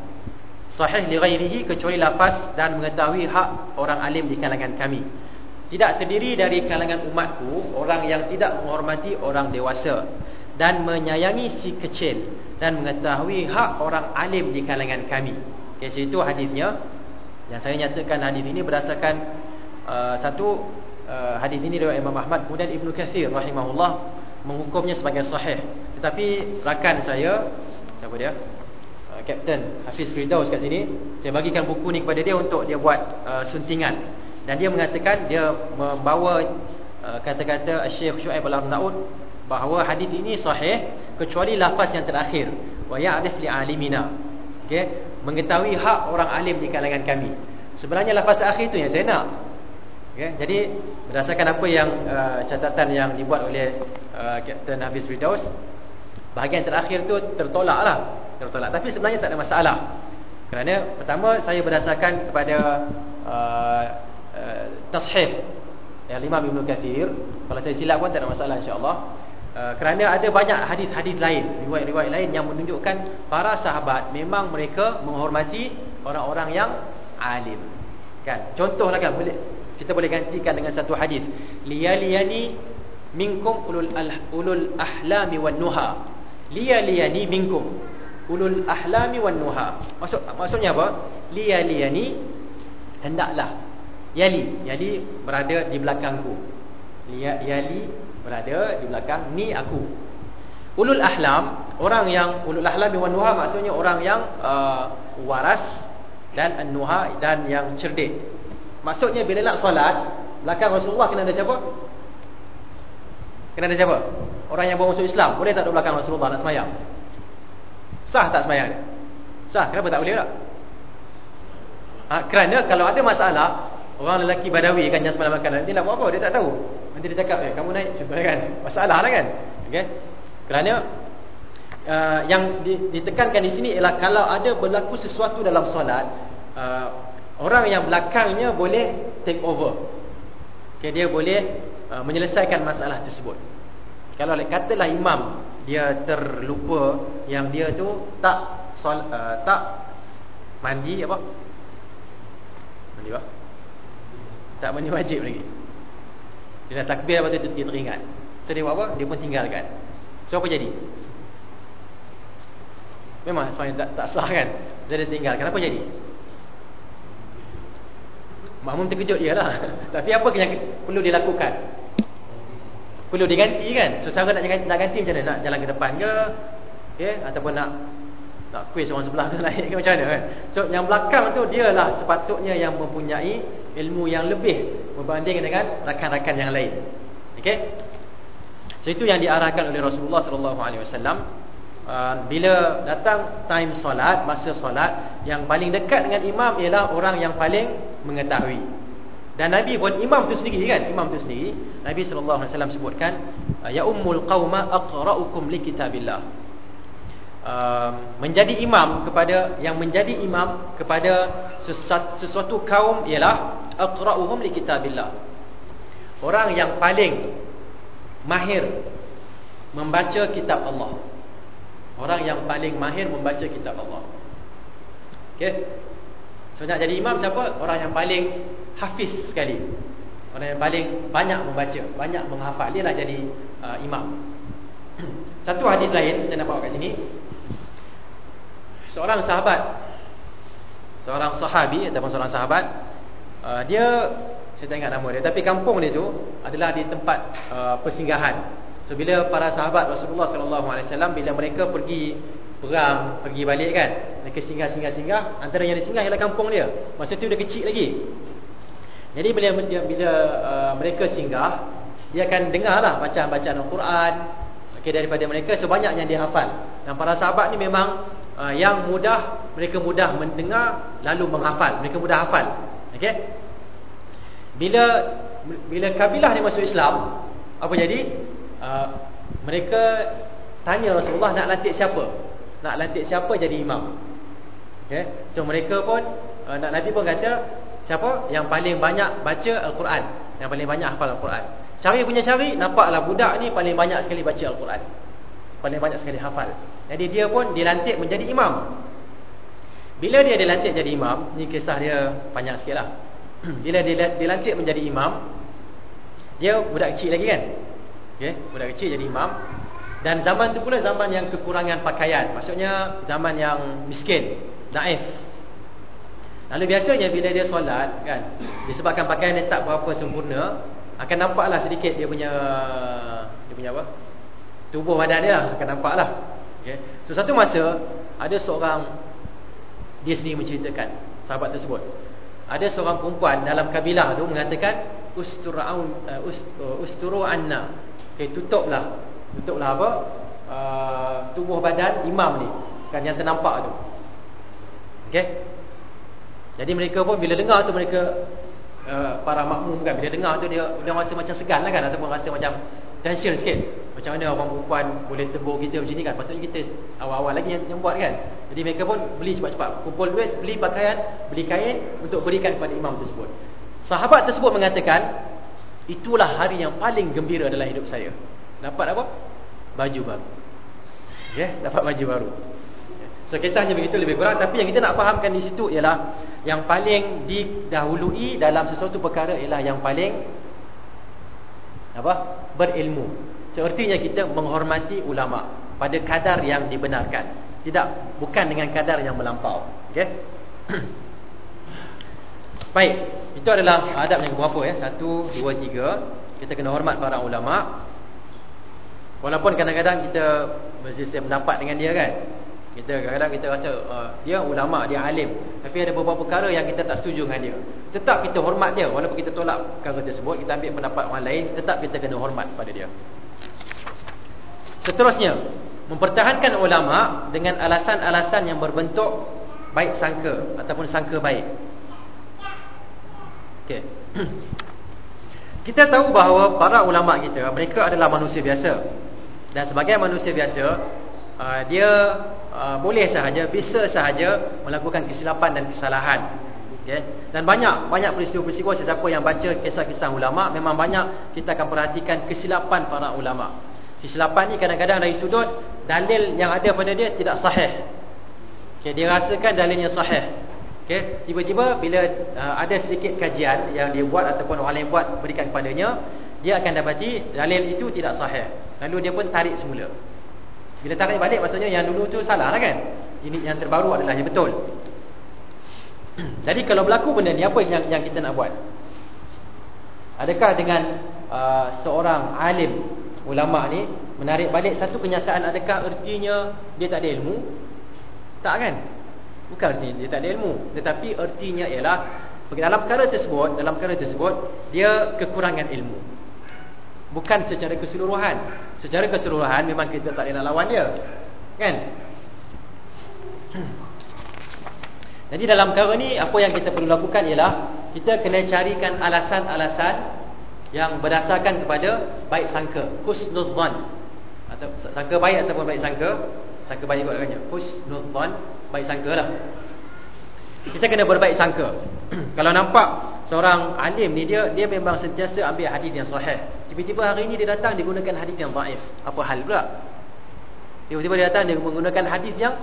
sahih li ghairihi kecuali lafaz dan mengetahui hak orang alim di kalangan kami. Tidak terdiri dari kalangan umatku orang yang tidak menghormati orang dewasa dan menyayangi si kecil dan mengetahui hak orang alim di kalangan kami. Okey, so itu hadisnya. Yang saya nyatakan hadis ini berdasarkan uh, satu uh, hadis ini riwayat Imam Ahmad kemudian Ibnu Katsir rahimahullah menghukumnya sebagai sahih. Tetapi rakan saya siapa dia? uh, Kapten Hafiz Firdaus kat sini Saya bagikan buku ni kepada dia untuk dia buat uh, suntingan Dan dia mengatakan dia membawa uh, kata-kata uh, Syekh Syu'aib Al-Arnaud Bahawa hadis ini sahih Kecuali lafaz yang terakhir. Wa ya'rif li'alimina okay? Mengetahui hak orang alim di kalangan kami. Sebenarnya lafaz terakhir itu yang saya nak. Okay? Jadi berdasarkan apa yang uh, catatan yang dibuat oleh uh, Kapten Hafiz Firdaus Bahagian terakhir tu tertolak lah. Tertolak. Tapi sebenarnya tak ada masalah. Kerana pertama saya berdasarkan kepada uh, uh, Tashif Yang lima Ibn Kathir. Kalau saya silap pun tak ada masalah insyaAllah Kerana ada banyak hadis-hadis lain Riwayat-riwayat lain yang menunjukkan Para sahabat memang mereka menghormati Orang-orang yang alim. Kan? Contohlah kan boleh Kita boleh gantikan dengan satu hadis. Liyaliyani minkum ulul, ulul ahlami wan nuha. Liyaliyani minkum ulul ahlami wan nuha. Maksud maksudnya apa? Liyaliyani hendaklah yali. Yali berada di belakangku. Yali berada di belakang ni aku. Ulul ahlam orang yang ulul ahlami wan nuha maksudnya orang yang uh, waras dan an-nuha dan yang cerdik. Maksudnya bila nak solat belakang Rasulullah kena ada siapa? Kena ada siapa? Orang yang baru masuk Islam. Boleh tak duduk belakang Rasulullah nak semayang? Sah tak semayang? Sah kenapa tak boleh tak? Ha, Kerana kalau ada masalah Orang lelaki badawi kan yang semalam makan Dia nak buat apa? Dia tak tahu Nanti dia cakap eh kamu naik contohnya kan Masalah lah kan okay? Kerana uh, Yang ditekankan di sini ialah Kalau ada berlaku sesuatu dalam solat uh, Orang yang belakangnya boleh take over okay, Dia boleh uh, menyelesaikan masalah tersebut kalau katalah imam dia terlupa yang dia tu tak sol, uh, tak mandi apa? Mandi apa? Tak mandi wajib lagi. Dia dah takbir lepas tu dia teringat. So dia buat apa? Dia pun tinggalkan. So apa jadi? Memang sebenarnya tak, tak sah kan? Jadi dia tinggal. Kenapa jadi? Makmum terkejut dia lah. Tapi apa yang perlu dilakukan? perlu diganti kan so cara nak, nak ganti macam mana nak jalan ke depan ke okay? ataupun nak nak kuis orang sebelah tu naik ke macam mana kan? So yang belakang tu dia lah sepatutnya yang mempunyai ilmu yang lebih berbanding dengan rakan-rakan yang lain. Okey so itu yang diarahkan oleh Rasulullah sallallahu alaihi wasallam. Uh, bila datang time solat masa solat yang paling dekat dengan imam ialah orang yang paling mengetahui. Dan Nabi pun imam tu sendiri kan, imam tu sendiri, Nabi sallallahu alaihi wasallam sebutkan, ya ummul qauma aqra'ukum likitabillah. Uh, menjadi imam kepada yang menjadi imam kepada sesuatu kaum ialah aqra'uhum likitabillah. Orang yang paling mahir membaca kitab Allah. Orang yang paling mahir membaca kitab Allah. Okey. So nak jadi imam siapa? Orang yang paling hafiz sekali. Orang yang paling banyak membaca, banyak menghafal. Dia lah jadi uh, imam. Satu hadis lain saya nak bawa kat sini. Seorang sahabat. Seorang sahabi ataupun seorang sahabat uh, dia saya tak ingat nama dia tapi kampung dia tu adalah di tempat uh, persinggahan. So bila para sahabat Rasulullah sallallahu alaihi wasallam bila mereka pergi perang pergi balik kan mereka singgah-singgah-singgah antara yang singgah ialah kampung dia. Masa tu dia kecil lagi. Jadi bila bila uh, mereka singgah dia akan dengar lah bacaan-bacaan Al-Quran. Okay, daripada mereka sebanyak yang dia hafal. Dan para sahabat ni memang uh, yang mudah mereka mudah mendengar lalu menghafal mereka mudah hafal okey bila bila kabilah ni masuk Islam apa jadi uh, mereka tanya Rasulullah nak latih siapa nak lantik siapa jadi imam. Okay. So mereka pun uh, nak Nabi pun kata siapa yang paling banyak baca Al-Quran, yang paling banyak hafal Al-Quran. Cari punya cari nampaklah budak ni paling banyak sekali baca Al-Quran. Paling banyak sekali hafal. Jadi dia pun dilantik menjadi imam. Bila dia dilantik jadi imam, ni kisah dia panjang sikitlah. Bila dia dilantik menjadi imam, dia budak kecil lagi kan? Okay. budak kecil jadi imam. Dan zaman tu pula zaman yang kekurangan pakaian. Maksudnya zaman yang miskin, naif. Lalu biasanya bila dia solat kan, disebabkan pakaian dia tak berapa sempurna, akan nampaklah sedikit dia punya dia punya apa? Tubuh badan dia lah, akan nampaklah. Okay. So satu masa ada seorang dia sendiri menceritakan sahabat tersebut. Ada seorang perempuan dalam kabilah tu mengatakan ustura'un uh, uh, usturu anna. Okay, tutuplah. Tutuplah apa? Uh, tubuh badan imam ni. Kan yang ternampak tu. Okey. Jadi mereka pun bila dengar tu mereka uh, para makmum kan bila dengar tu dia dia rasa macam segan lah kan ataupun rasa macam tension sikit. Macam mana orang perempuan boleh tegur kita macam ni kan? Patutnya kita awal-awal lagi yang, yang buat kan? Jadi mereka pun beli cepat-cepat. Kumpul duit, beli pakaian, beli kain Untuk berikan kepada imam tersebut. Sahabat tersebut mengatakan Itulah hari yang paling gembira dalam hidup saya. Dapat apa? Baju baru. Ya, yeah, dapat baju baru. So kisahnya begitu lebih kurang. Tapi yang kita nak fahamkan di situ ialah Yang paling didahului dalam sesuatu perkara Ialah yang paling Apa? Berilmu Seertinya kita menghormati ulama pada kadar yang dibenarkan. Tidak bukan dengan kadar yang melampau. Okey. Baik, itu adalah adab yang berapa ya? Satu, dua, tiga. Kita kena hormat para ulama. Walaupun kadang-kadang kita mesti mendapat dengan dia kan. Kita kadang-kadang kita rasa uh, dia ulama, dia alim. Tapi ada beberapa perkara yang kita tak setuju dengan dia. Tetap kita hormat dia walaupun kita tolak perkara tersebut, kita ambil pendapat orang lain, tetap kita kena hormat pada dia. Seterusnya, mempertahankan ulama dengan alasan-alasan yang berbentuk baik sangka ataupun sangka baik. Okey. Kita tahu bahawa para ulama kita mereka adalah manusia biasa. Dan sebagai manusia biasa, uh, dia uh, boleh sahaja bisa sahaja melakukan kesilapan dan kesalahan. Okay. Dan banyak banyak peristiwa-peristiwa sesiapa yang baca kisah-kisah ulama memang banyak kita akan perhatikan kesilapan para ulama. Kesilapan ni kadang-kadang dari sudut dalil yang ada pada dia tidak sahih. Okey, dia rasakan dalilnya sahih. Okey, tiba-tiba bila uh, ada sedikit kajian yang dia buat ataupun orang lain buat berikan kepadanya, dia akan dapati dalil itu tidak sahih. Lalu dia pun tarik semula. Bila tarik balik maksudnya yang dulu tu salah lah kan? Ini yang terbaru adalah yang betul. Jadi kalau berlaku benda ni apa yang yang kita nak buat? Adakah dengan uh, seorang alim ulama ni menarik balik satu kenyataan adakah ertinya dia tak ada ilmu? Tak kan? Bukan artinya dia tak ada ilmu, tetapi ertinya ialah dalam perkara tersebut, dalam perkara tersebut dia kekurangan ilmu. Bukan secara keseluruhan. Secara keseluruhan memang kita tak nak lawan dia. Kan? Jadi dalam perkara ni apa yang kita perlu lakukan ialah kita kena carikan alasan-alasan yang berdasarkan kepada baik sangka. Husnudzan atau sangka baik ataupun baik sangka sangka baik buat katanya husnudzan baik sangka lah. Kita kena berbaik sangka. Kalau nampak seorang alim ni dia dia memang sentiasa ambil hadis yang sahih. Tiba-tiba hari ini dia datang dia gunakan hadis yang dhaif. Apa hal pula? Tiba-tiba dia datang dia menggunakan hadis yang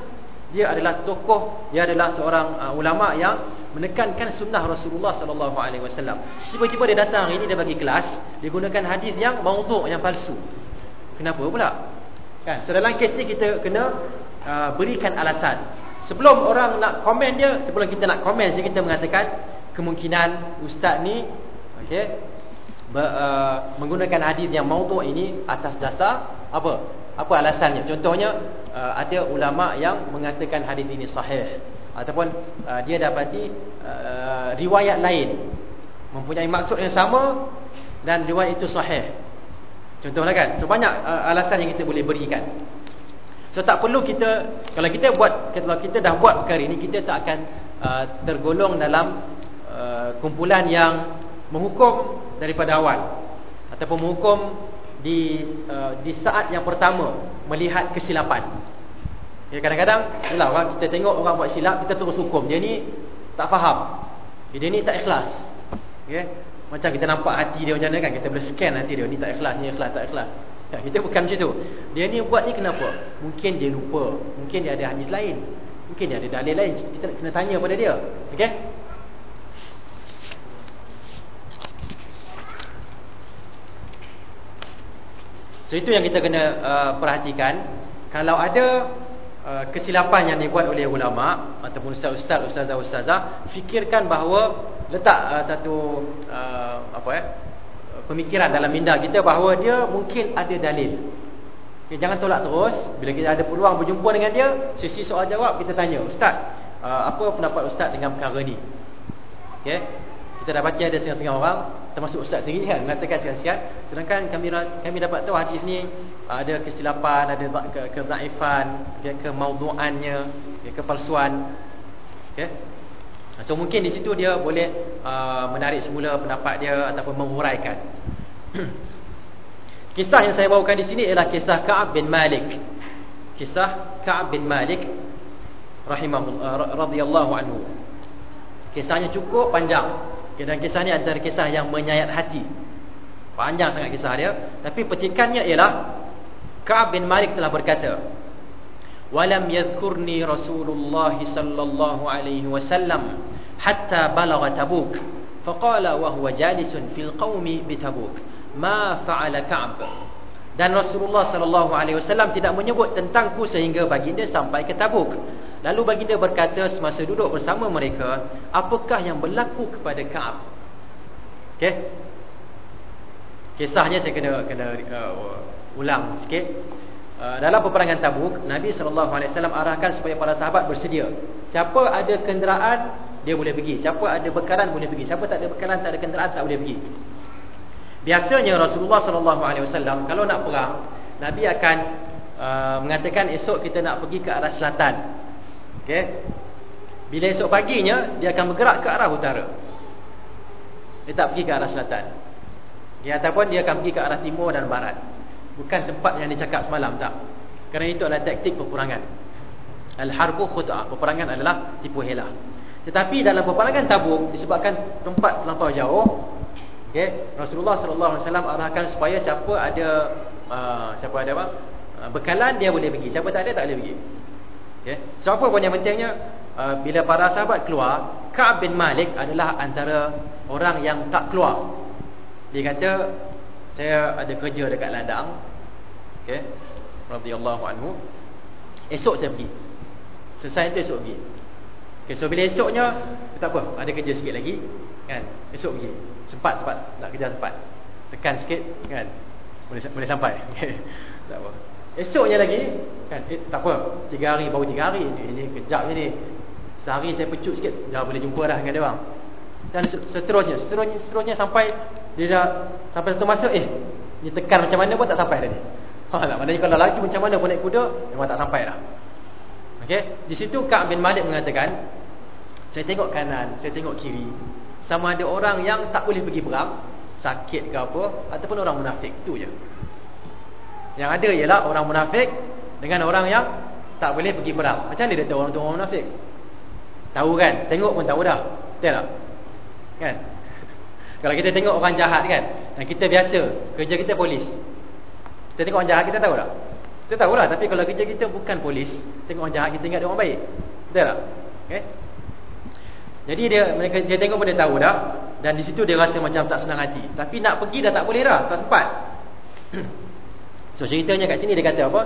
dia adalah tokoh dia adalah seorang uh, ulama yang menekankan sunnah Rasulullah sallallahu alaihi wasallam. Tiba-tiba dia datang ini dia bagi kelas, dia gunakan hadis yang maudhu' yang palsu. Kenapa pula? Kan? So dalam kes ni kita kena uh, berikan alasan. Sebelum orang nak komen dia, sebelum kita nak komen dia kita mengatakan kemungkinan ustaz ni okey uh, menggunakan hadis yang maudhu' ini atas dasar apa? Apa alasannya? Contohnya uh, ada ulama yang mengatakan hadis ini sahih ataupun uh, dia dapati uh, riwayat lain mempunyai maksud yang sama dan riwayat itu sahih. Contohlah kan, so banyak uh, alasan yang kita boleh berikan. So tak perlu kita kalau kita buat kalau kita dah buat perkara ini kita tak akan uh, tergolong dalam uh, kumpulan yang menghukum daripada awal ataupun menghukum di uh, di saat yang pertama melihat kesilapan. Ya kadang-kadang yalah orang kita tengok orang buat silap kita terus hukum. Dia ni tak faham. Dia ni tak ikhlas. Ya. Macam kita nampak hati dia macam mana kan kita boleh scan hati dia ni tak ikhlas ni ikhlas tak ikhlas. Ya, kita bukan macam tu. Dia ni buat ni kenapa? Mungkin dia lupa. Mungkin dia ada hadis lain. Mungkin dia ada dalil lain. Kita kena tanya pada dia. Okey? So itu yang kita kena uh, perhatikan. Kalau ada kesilapan yang dibuat oleh ulama ataupun ustaz-ustaz ustazah-ustazah fikirkan bahawa letak uh, satu uh, apa ya pemikiran dalam minda kita bahawa dia mungkin ada dalil Okay, jangan tolak terus. Bila kita ada peluang berjumpa dengan dia, sesi soal jawab kita tanya, "Ustaz, uh, apa pendapat ustaz dengan perkara ni?" Okey. Kita dah baca ada setengah-setengah orang, termasuk ustaz sendiri kan mengatakan sekian-sekian. Sedangkan kami kami dapat tahu hadis ni uh, ada kesilapan, ada ke kezaifan, ke kemaudhu'annya, ke kepalsuan. Okey. So mungkin di situ dia boleh uh, menarik semula pendapat dia ataupun menghuraikan. Kisah yang saya bawakan di sini ialah kisah Ka'ab bin Malik. Kisah Ka'ab bin Malik rahimahullah radhiyallahu anhu. Kisahnya cukup panjang. Dan kisah ini antara kisah yang menyayat hati. Panjang sangat kisah dia, tapi petikannya ialah Ka'ab bin Malik telah berkata, "Walam yadhkurni Rasulullah sallallahu alaihi wasallam hatta balagha Tabuk." Faqala wa huwa jalisun fil qaumi bi Tabuk ma fa'ala Ka'b. Dan Rasulullah sallallahu alaihi wasallam tidak menyebut tentangku sehingga baginda sampai ke Tabuk. Lalu baginda berkata semasa duduk bersama mereka, apakah yang berlaku kepada Ka'b? Okey. Kisahnya saya kena kena uh, ulang sikit. Uh, dalam peperangan Tabuk, Nabi sallallahu alaihi wasallam arahkan supaya para sahabat bersedia. Siapa ada kenderaan, dia boleh pergi. Siapa ada bekalan boleh pergi. Siapa tak ada bekalan, tak ada kenderaan tak boleh pergi. Biasanya Rasulullah sallallahu alaihi wasallam kalau nak perang, Nabi akan uh, mengatakan esok kita nak pergi ke arah selatan. Okey. Bila esok paginya dia akan bergerak ke arah utara. Dia tak pergi ke arah selatan. Dia ataupun dia akan pergi ke arah timur dan barat. Bukan tempat yang dicakap semalam tak. Kerana itu adalah taktik peperangan. Al-harbu khut'ah. Peperangan adalah tipu helah. Tetapi dalam peperangan Tabuk disebabkan tempat terlampau jauh, Okay, Rasulullah sallallahu alaihi wasallam arahkan supaya siapa ada uh, siapa ada apa? Uh, bekalan dia boleh pergi. Siapa tak ada tak boleh pergi. Okey. So apa pun yang pentingnya uh, bila para sahabat keluar, Ka'ab bin Malik adalah antara orang yang tak keluar. Dia kata saya ada kerja dekat ladang. Okey. Radhiyallahu anhu. Esok saya pergi. Selesai itu esok pergi. Okey, so bila esoknya tak apa, ada kerja sikit lagi kan. Esok pergi. Cepat cepat nak kejar cepat. Tekan sikit kan. Boleh boleh sampai. tak apa. Esoknya lagi kan eh, tak apa. 3 hari baru 3 hari ini, ini kejap ni. Sehari saya pecut sikit dah boleh jumpa dah dengan dia orang. Dan seterusnya, seterusnya seterusnya sampai dia dah sampai satu masa eh ni tekan macam mana pun tak sampai dah ni. Ha lah, maknanya kalau laju macam mana pun naik kuda memang tak sampai dah. Okey, di situ Ka'ab bin Malik mengatakan saya tengok kanan, saya tengok kiri. Sama ada orang yang tak boleh pergi perang sakit ke apa ataupun orang munafik. Itu je. Yang ada ialah orang munafik dengan orang yang tak boleh pergi perang. Macam mana dia tahu orang tu orang munafik? Tahu kan? Tengok pun tahu dah. Betul tak? Kan? Kalau kita tengok orang jahat kan? Dan kita biasa kerja kita polis. Kita tengok orang jahat kita tahu tak? Kita tahu lah tapi kalau kerja kita bukan polis tengok orang jahat kita ingat dia orang baik. Betul tak? Okay? Jadi dia mereka dia tengok pun dia tahu dah dan di situ dia rasa macam tak senang hati. Tapi nak pergi dah tak boleh dah, tak sempat. so ceritanya kat sini dia kata apa?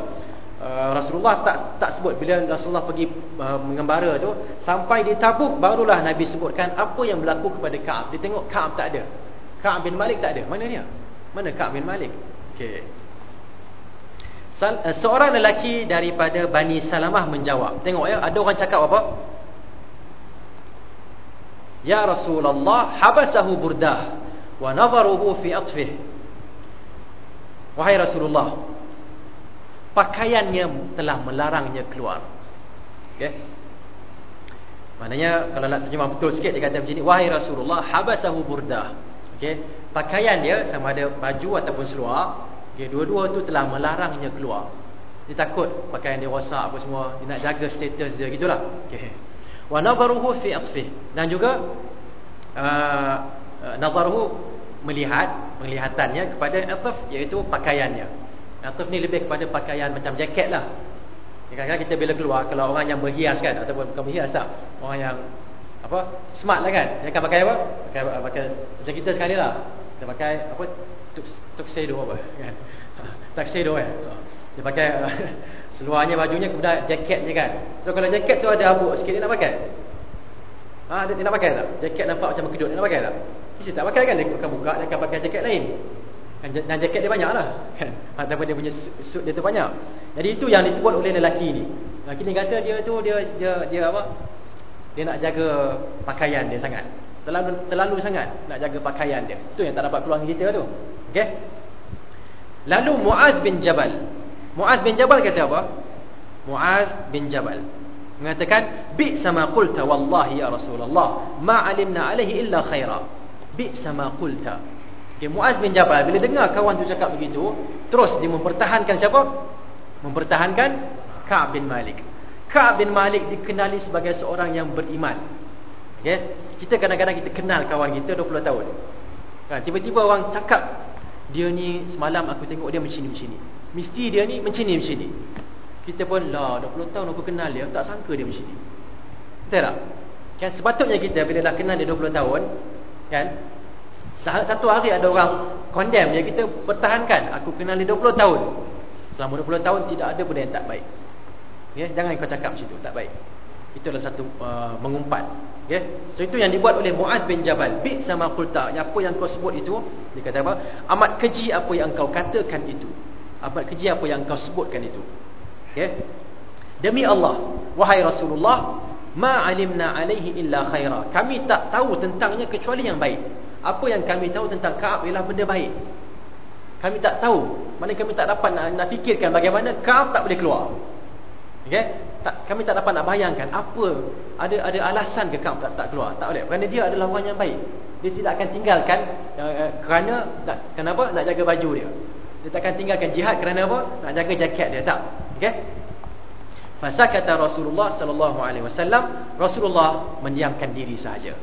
Uh, Rasulullah tak tak sebut bila Rasulullah pergi uh, mengembara tu sampai di Tabuk barulah Nabi sebutkan apa yang berlaku kepada Ka'ab. Dia tengok Ka'ab tak ada. Ka'ab bin Malik tak ada. Mana dia? Mana Ka'ab bin Malik? Okey. Uh, seorang lelaki daripada Bani Salamah menjawab. Tengok ya, ada orang cakap apa? Ya Rasulullah habasahu burdah wa nazaruhu fi atfih. Wahai Rasulullah, pakaiannya telah melarangnya keluar. Okey. Maknanya kalau nak terjemah betul sikit dia kata macam ni, wahai Rasulullah habasahu burdah. Okey. Pakaian dia sama ada baju ataupun seluar, okey, dua-dua tu telah melarangnya keluar. Dia takut pakaian dia rosak apa semua, dia nak jaga status dia gitulah. Okey wa nazaruhu fi atfih dan juga uh, uh, nazaruhu melihat penglihatannya kepada atf iaitu pakaiannya. Atf ni lebih kepada pakaian macam jaket lah. Kadang-kadang kita bila keluar kalau orang yang berhias kan ataupun bukan berhias tak orang yang apa smart lah kan. Dia akan pakai apa? Pakai, pakai macam kita sekali lah. Kita pakai apa tuxedo apa kan. Tuxedo kan. Dia pakai Seluarnya bajunya kemudian jaketnya kan. So kalau jaket tu ada abuk sikit dia nak pakai. Ha dia, dia nak pakai tak? Jaket nampak macam berkedut dia nak pakai tak? Mesti tak pakai kan dia akan buka dia akan pakai jaket lain. kan, Dan jaket dia banyak lah kan? Ataupun dia punya suit dia tu banyak Jadi itu yang disebut oleh lelaki ni Lelaki ni kata dia tu dia dia dia apa Dia nak jaga pakaian dia sangat Terlalu terlalu sangat nak jaga pakaian dia Itu yang tak dapat keluar kita tu Okay Lalu Muaz bin Jabal Muaz bin Jabal kata apa? Muaz bin Jabal mengatakan bi sama qulta wallahi ya Rasulullah ma alimna alaihi illa khaira. Bi sama qulta. Okay, Muaz bin Jabal bila dengar kawan tu cakap begitu terus dia mempertahankan siapa? Mempertahankan Ka'ab bin Malik. Ka'ab bin Malik dikenali sebagai seorang yang beriman. Okay? kita kadang-kadang kita kenal kawan kita 20 tahun. Kan tiba-tiba orang cakap dia ni semalam aku tengok dia macam ni macam ni. Mesti dia ni macam ni macam ni. Kita pun lah 20 tahun aku kenal dia Tak sangka dia macam ni. Betul tak? Kan sepatutnya kita bila dah kenal dia 20 tahun Kan Satu hari ada orang condemn dia Kita pertahankan Aku kenal dia 20 tahun. Selama 20 tahun tidak ada benda yang tak baik. Ya? Jangan kau cakap macam tu Tak baik Itu adalah satu uh, mengumpat ya? So itu yang dibuat oleh Mu'ad bin Jabal Bik sama kulta Apa yang kau sebut itu Dia kata apa Amat keji apa yang kau katakan itu Amat keji apa yang kau sebutkan itu Okay. Demi Allah, wahai Rasulullah, ma alimna alaihi illa khaira. Kami tak tahu tentangnya kecuali yang baik. Apa yang kami tahu tentang Ka'ab ialah benda baik. Kami tak tahu. Mana kami tak dapat nak, nak fikirkan bagaimana Ka'ab tak boleh keluar. Okay? Tak, kami tak dapat nak bayangkan apa ada ada alasan ke Ka'ab tak, tak keluar. Tak boleh. Kerana dia adalah orang yang baik. Dia tidak akan tinggalkan uh, kerana nak, kenapa? Nak jaga baju dia. Dia takkan tinggalkan jihad kerana apa? Nak jaga jaket dia. Tak. Okey. kata Rasulullah sallallahu alaihi wasallam, Rasulullah mendiamkan diri saja.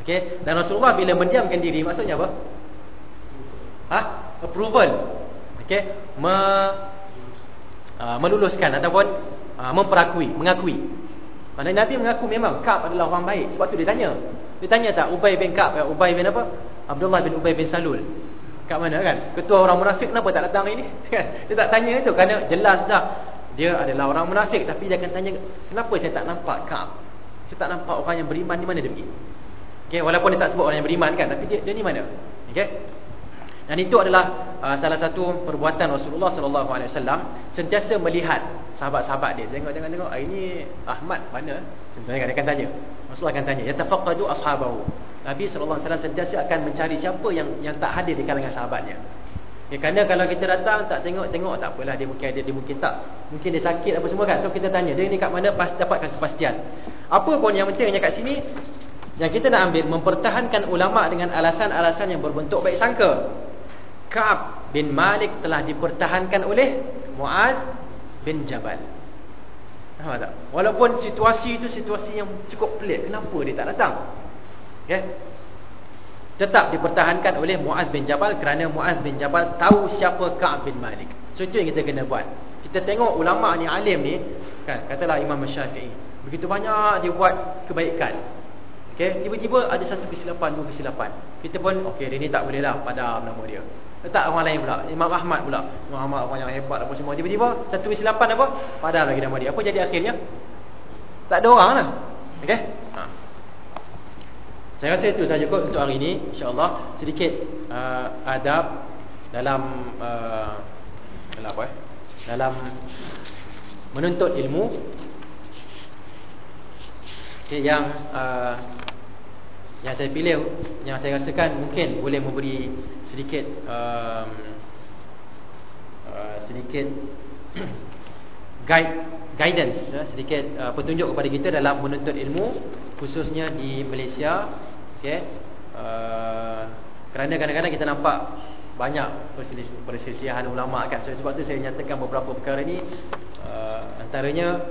Okey. Dan Rasulullah bila mendiamkan diri maksudnya apa? Ha? Approval. Okey. Me uh, meluluskan ataupun uh, memperakui, mengakui. Mana Nabi mengaku memang Ka'ab adalah orang baik. Sebab tu dia tanya. Dia tanya tak Ubay bin Ka'ab, Ubay bin apa? Abdullah bin Ubay bin Salul. Kat mana kan? Ketua orang munafik kenapa tak datang ini? Kan? dia tak tanya itu kerana jelas dah dia adalah orang munafik tapi dia akan tanya kenapa saya tak nampak Ka'ab? Saya tak nampak orang yang beriman di mana dia pergi? Okey, walaupun dia tak sebut orang yang beriman kan, tapi dia dia ni mana? Okey. Dan itu adalah uh, salah satu perbuatan Rasulullah sallallahu alaihi wasallam sentiasa melihat sahabat-sahabat dia. Tengok tengok tengok, ah, ini Ahmad mana? Contohnya dia akan tanya. Rasulullah akan tanya, "Yatafaqadu ashabahu?" Nabi sallallahu alaihi wasallam sentiasa akan mencari siapa yang yang tak hadir di kalangan sahabatnya. Ya, kerana kalau kita datang tak tengok-tengok tak apalah dia mungkin ada dia mungkin tak. Mungkin dia sakit apa semua kan. So kita tanya dia ni kat mana pas dapatkan kepastian. Apa pun yang pentingnya kat sini yang kita nak ambil mempertahankan ulama dengan alasan-alasan yang berbentuk baik sangka. Ka'ab bin Malik telah dipertahankan oleh Muaz bin Jabal. Nampak tak? Walaupun situasi itu situasi yang cukup pelik. Kenapa dia tak datang? Ya. Tetap dipertahankan oleh Muaz bin Jabal kerana Muaz bin Jabal tahu siapa Ka'ab bin Malik. So itu yang kita kena buat. Kita tengok ulama ni alim ni, kan, katalah Imam Syafi'i. Begitu banyak dia buat kebaikan. Tiba-tiba ada satu kesilapan, dua kesilapan. Kita pun okey, dia ni tak boleh lah padam nama dia. Tak orang lain pula, Imam Ahmad pula. Imam Ahmad orang yang hebat apa semua. Tiba-tiba satu kesilapan apa? Padam lagi nama dia. Apa jadi akhirnya? Tak ada orang lah. Okey? Ha. Saya rasa itu saja kot untuk hari ini InsyaAllah sedikit uh, adab dalam uh, dalam apa eh? Dalam menuntut ilmu okay, Yang uh, yang saya pilih Yang saya rasakan mungkin boleh memberi sedikit um, uh, Sedikit guide guidance ya, sedikit uh, petunjuk kepada kita dalam menuntut ilmu khususnya di Malaysia okey uh, kerana kadang-kadang kita nampak banyak perselisihan ulama kan. So, sebab tu saya nyatakan beberapa perkara ni uh, antaranya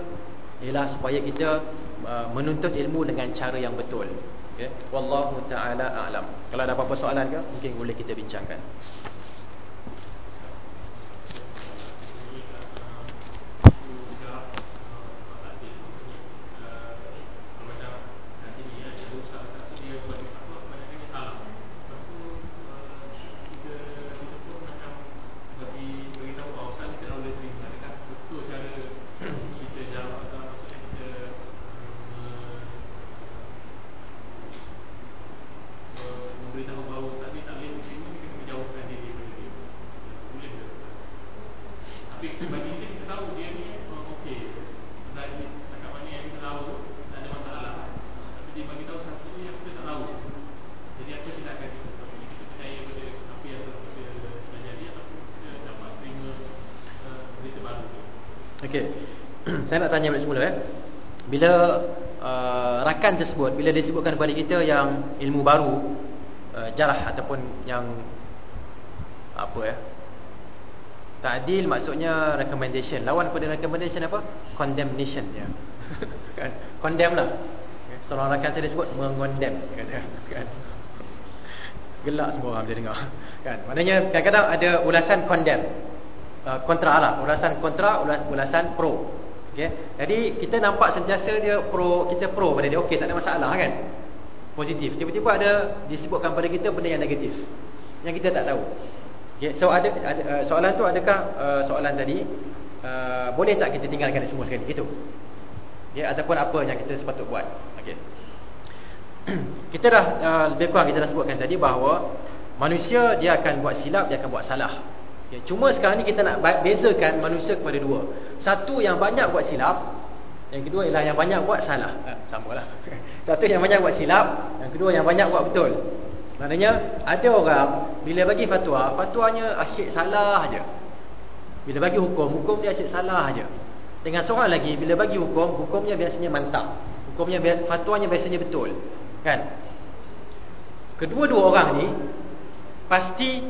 ialah supaya kita uh, menuntut ilmu dengan cara yang betul okey wallahu taala a'lam. Kalau ada apa-apa soalan ke mungkin boleh kita bincangkan Bila uh, rakan tersebut bila disebutkan kepada kita yang ilmu baru uh, jarah ataupun yang apa ya? Ta'dil maksudnya recommendation. Lawan pada recommendation apa? Condemnation ya. kan? Condemn lah. Seorang rakan saya disebut mengondem kan? kan? Gelak semua orang bila dengar. Kan? Maknanya kadang-kadang ada ulasan condemn. Uh, kontra lah, ulasan kontra, ulasan pro. Okey. Jadi kita nampak sentiasa dia pro, kita pro pada dia. Okey, tak ada masalah kan? Positif. Tiba-tiba ada disebutkan pada kita benda yang negatif. Yang kita tak tahu. Okay, so ada, ada uh, soalan tu adakah uh, soalan tadi uh, boleh tak kita tinggalkan semua sekali gitu. Yeah, ataupun apa yang kita sepatut buat. Okey. kita dah uh, lebih kurang kita dah sebutkan tadi bahawa manusia dia akan buat silap, dia akan buat salah. Okay, cuma sekarang ni kita nak bezakan manusia kepada dua. Satu yang banyak buat silap, yang kedua ialah yang banyak buat salah. Eh, samalah. Satu yang banyak buat silap, yang kedua yang banyak buat betul. Maknanya ada orang bila bagi fatwa, fatwanya asyik salah aja. Bila bagi hukum, hukum dia asyik salah aja. Dengan seorang lagi bila bagi hukum, hukumnya biasanya mantap. Hukumnya fatwanya biasanya betul. Kan? Kedua-dua orang ni pasti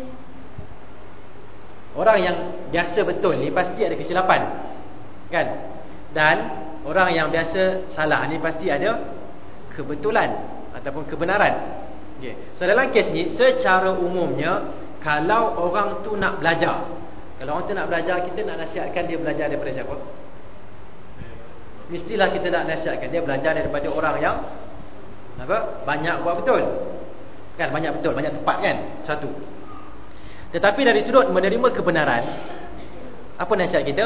orang yang biasa betul ni pasti ada kesilapan. Kan? Dan orang yang biasa salah ni pasti ada kebetulan ataupun kebenaran. Okay. So dalam kes ni secara umumnya kalau orang tu nak belajar, kalau orang tu nak belajar kita nak nasihatkan dia belajar daripada siapa? Mestilah kita nak nasihatkan dia belajar daripada orang yang apa? Banyak buat betul. Kan banyak betul, banyak tepat kan? Satu. Tetapi dari sudut menerima kebenaran, apa nasihat kita?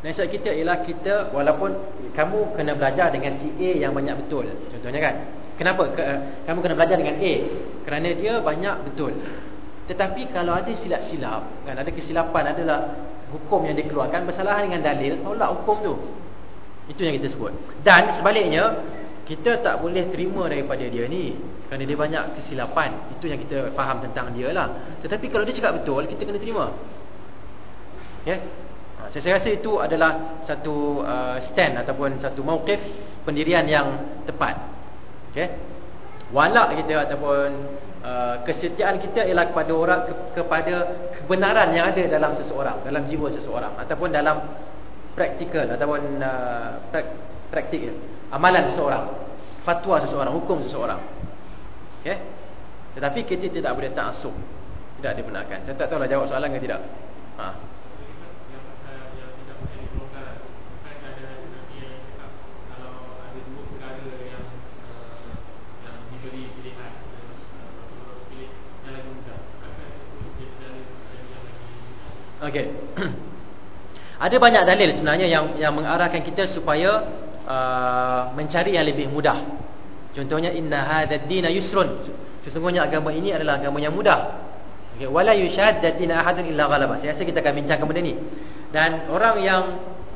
Nasihat kita ialah kita walaupun kamu kena belajar dengan si A yang banyak betul. Contohnya kan? Kenapa? Ke, uh, kamu kena belajar dengan A Kerana dia banyak betul Tetapi kalau ada silap-silap kan Ada kesilapan adalah Hukum yang dikeluarkan Bersalahan dengan dalil Tolak hukum tu Itu yang kita sebut Dan sebaliknya Kita tak boleh terima daripada dia ni. Kerana dia banyak kesilapan. Itu yang kita faham tentang dia lah. Tetapi kalau dia cakap betul Kita kena terima. Ya? Ha, saya rasa itu adalah satu uh, stand ataupun satu mauqif pendirian yang tepat. Okey. Walak kita ataupun uh, kesetiaan kita ialah kepada orang ke, kepada kebenaran yang ada dalam seseorang, dalam jiwa seseorang ataupun dalam praktikal ataupun uh, praktik amalan seseorang, fatwa seseorang, hukum seseorang. Okey. Tetapi kita tidak boleh taksub. Tidak dibenarkan. Saya tak tahu lah jawab soalan ke tidak. Ha. Okey. Ada banyak dalil sebenarnya yang yang mengarahkan kita supaya uh, mencari yang lebih mudah. Contohnya inna hadzal din yusrun. Sesungguhnya agama ini adalah agama yang mudah. Okey, wala yushaddat din ahadun illa ghalaba. Saya rasa kita akan bincangkan benda ni. Dan orang yang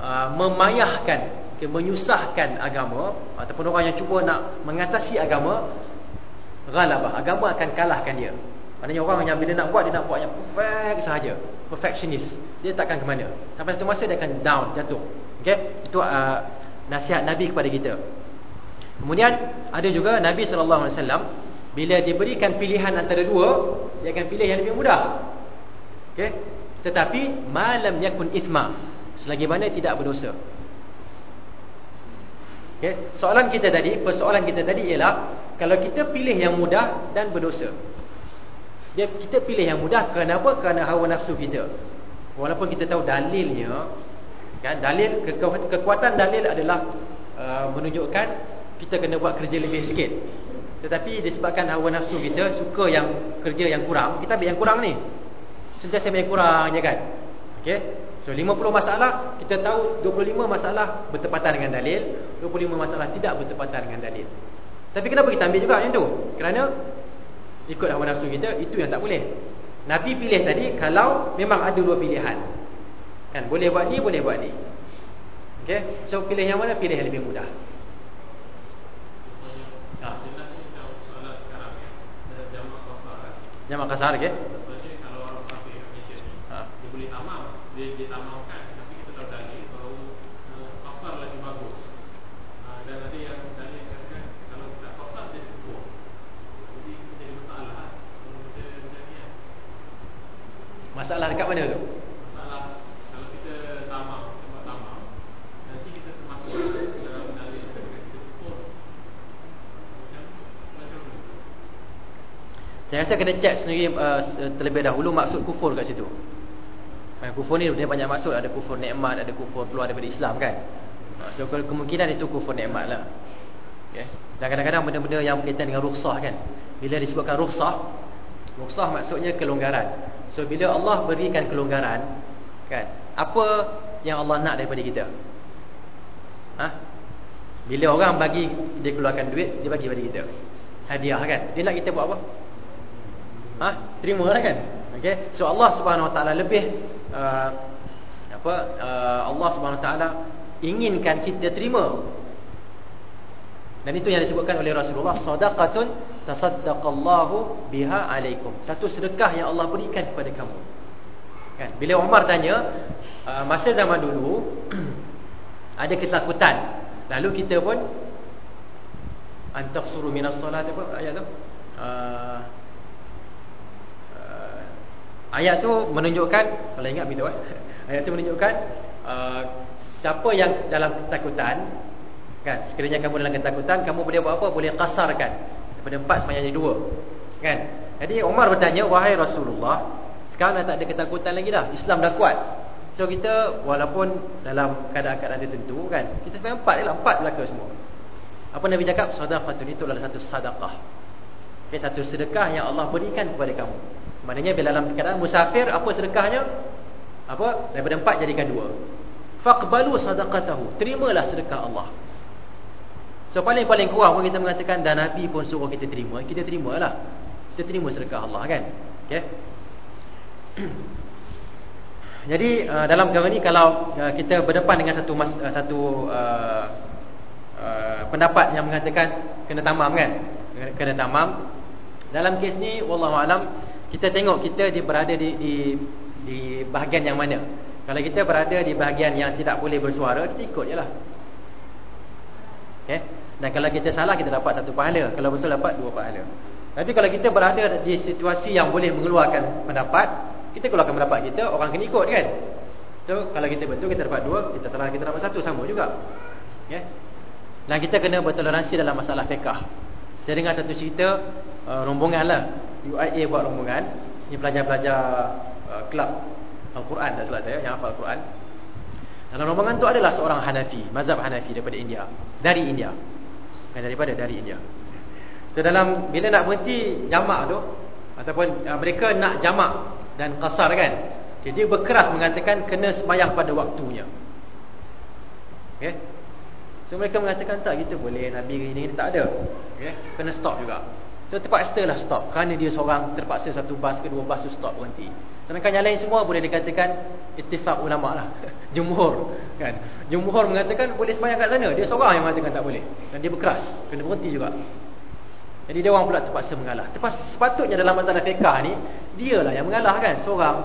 uh, memayahkan, okay, menyusahkan agama ataupun orang yang cuba nak mengatasi agama ghalaba, agama akan kalahkan dia. Maknanya orang yang bila nak buat dia nak buat yang perfect sahaja. Perfectionist. Dia takkan ke mana. Sampai satu masa dia akan down, jatuh. Okey? Itu uh, nasihat Nabi kepada kita. Kemudian ada juga Nabi sallallahu alaihi wasallam bila diberikan pilihan antara dua, dia akan pilih yang lebih mudah. Okey? Tetapi malam yakun ithma. Selagi mana tidak berdosa. Okey? Soalan kita tadi, persoalan kita tadi ialah kalau kita pilih yang mudah dan berdosa. Dia kita pilih yang mudah kenapa? Kerana hawa nafsu kita. Walaupun kita tahu dalilnya kan dalil ke, ke, kekuatan dalil adalah uh, menunjukkan kita kena buat kerja lebih sikit. Tetapi disebabkan hawa nafsu kita suka yang kerja yang kurang, kita ambil yang kurang ni. Sentiasa ambil yang kurang je kan. Okey. So 50 masalah kita tahu 25 masalah bertepatan dengan dalil, 25 masalah tidak bertepatan dengan dalil. Tapi kenapa kita ambil juga yang tu? Kerana ikut hawa nafsu kita itu yang tak boleh Nabi pilih tadi kalau memang ada dua pilihan Kan boleh buat ni, boleh buat ni. Okey. So pilih yang mana? Pilih yang lebih mudah. Ha. Jamak kan? Kasar kalau orang kafir Malaysia ni, Ha. dia boleh tamam, dia dia tamamkan, tapi kita tahu dalil bahawa uh, kafar lagi bagus. Uh, dan ada yang dalil yang katakan kalau kita kafar dia kufur. Jadi kita jadi masalah lah. Kalau kita macam ni kan. Masalah dekat mana tu? Masalah kalau kita tamam, kita buat tamam, nanti kita termasuk dalam dalil yang katakan kita kufur. Macam macam mana? Saya rasa kena check sendiri uh, terlebih dahulu maksud kufur kat situ. Kufur ni dia banyak maksud, ada kufur nikmat, ada kufur keluar daripada Islam kan. Ha, so kemungkinan itu kufur nikmat lah. Okay. Dan kadang-kadang benda-benda yang berkaitan dengan rukhsah kan. Bila disebutkan rukhsah, rukhsah maksudnya kelonggaran. So bila Allah berikan kelonggaran, kan? Apa yang Allah nak daripada kita? Ha? Bila orang bagi dia keluarkan duit, dia bagi pada kita. Hadiah kan? Dia nak kita buat apa? Ha? Terima lah kan? Okay? So Allah Subhanahu Wa Taala lebih uh, apa? Uh, Allah Subhanahu Wa Taala inginkan kita terima. Dan itu yang disebutkan oleh Rasulullah, sadaqatun tasaddaqallahu biha alaikum. Satu sedekah yang Allah berikan kepada kamu. Kan? Bila Umar tanya, uh, masa zaman dulu ada ketakutan. Lalu kita pun antaksuru minas solat apa ayat tu? Uh, ayat tu menunjukkan kalau ingat begitu eh. Ayat tu menunjukkan uh, siapa yang dalam ketakutan kan sekiranya kamu dalam ketakutan kamu boleh buat apa? Boleh kasarkan daripada empat semayang jadi dua. Kan? Jadi Umar bertanya, "Wahai Rasulullah, sekarang dah tak ada ketakutan lagi dah. Islam dah kuat." So kita walaupun dalam keadaan-keadaan tertentu kan, kita semayang empat lah, empat belaka semua. Apa Nabi cakap? Sadaqatun itu adalah satu sadaqah. Okay, satu sedekah yang Allah berikan kepada kamu. Maknanya bila dalam keadaan musafir, apa sedekahnya? Apa? Daripada empat jadikan dua. Faqbalu sadaqatahu. Terimalah sedekah Allah. So paling-paling kurang pun kita mengatakan dan Nabi pun suruh kita terima, kita terimalah. Kita terima sedekah Allah kan? Okey. Jadi uh, dalam perkara ni kalau uh, kita berdepan dengan satu mas, uh, satu uh, uh, pendapat yang mengatakan kena tamam kan? Kena tamam. Dalam kes ni wallahu alam kita tengok kita di berada di di di bahagian yang mana. Kalau kita berada di bahagian yang tidak boleh bersuara, kita ikut jelah. Okey. Dan kalau kita salah kita dapat satu pahala, kalau betul dapat dua pahala. Tapi kalau kita berada di situasi yang boleh mengeluarkan pendapat, kita keluarkan pendapat kita, orang kena ikut kan? So, kalau kita betul kita dapat dua, kita salah kita dapat satu sama juga. Ya. Dan kita kena bertoleransi dalam masalah fiqh. Saya dengar satu cerita uh, rombongan lah. UIA buat rombongan, ni pelajar-pelajar uh, kelab Al-Quran tak salah saya yang hafal Al-Quran. Dalam rombongan tu adalah seorang Hanafi, mazhab Hanafi daripada India, dari India. Bukan daripada dari India. So dalam bila nak berhenti jamak tu ataupun uh, mereka nak jamak dan kasar kan. Jadi berkeras mengatakan kena sembahyang pada waktunya. Okey. So mereka mengatakan tak gitu boleh Nabi ini, tak ada. Okey. Kena stop juga. So terpaksa lah stop kerana dia seorang terpaksa satu bas kedua bas tu stop berhenti. Sedangkan yang lain semua boleh dikatakan ittifaq ulama lah. Jumhur kan. Jumhur mengatakan boleh sembahyang kat sana. Dia seorang yang mengatakan tak boleh. Dan dia berkeras. Kena berhenti juga. Jadi dia orang pula terpaksa mengalah. Terpaksa sepatutnya dalam masalah fiqah ni, dialah yang mengalah kan. Seorang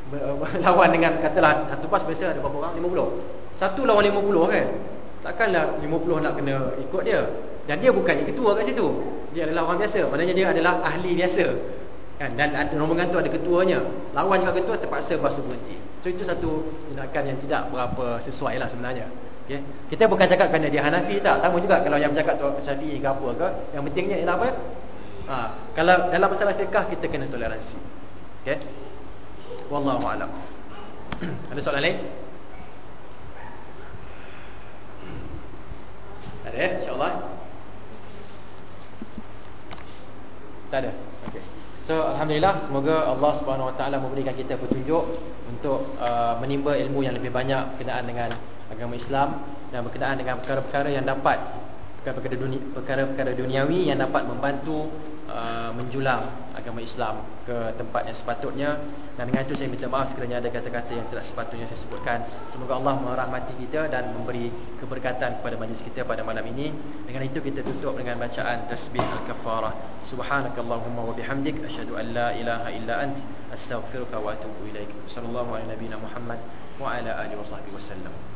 lawan dengan katalah satu pas biasa ada berapa orang? 50. Satu lawan 50 kan. Takkanlah 50 nak kena ikut dia. Dan dia bukannya ketua kat situ. Dia adalah orang biasa. Maknanya dia adalah ahli biasa. Kan? Dan rombongan tu ada ketuanya. Lawan juga ketua terpaksa basuh berhenti. So itu satu tindakan yang tidak berapa sesuai lah sebenarnya. Okay. Kita bukan cakap kerana dia Hanafi tak. Sama juga kalau yang bercakap tu Syafi'i ke apa ke. Yang pentingnya ialah apa? Ha, kalau dalam masalah fiqah kita kena toleransi. Okay. Wallahu a'lam. Ada soalan lain? Ada ya? InsyaAllah. Tak ada. Okay. So alhamdulillah semoga Allah Taala memberikan kita petunjuk untuk uh, menimba ilmu yang lebih banyak berkenaan dengan agama Islam dan berkenaan dengan perkara-perkara yang dapat perkara-perkara duniawi yang dapat membantu uh, menjulang agama Islam ke tempat yang sepatutnya. Dan dengan itu saya minta maaf sekiranya ada kata-kata yang tidak sepatutnya saya sebutkan. Semoga Allah merahmati kita dan memberi keberkatan kepada majlis kita pada malam ini. Dengan itu kita tutup dengan bacaan tasbih al-kafarah. Subhanakallahumma wa bihamdik asyhadu an la ilaha illa ant astaghfiruka wa atubu ilaik. Sallallahu ala nabiyyina muhammad wa ala alihi wa sahbihi wasallam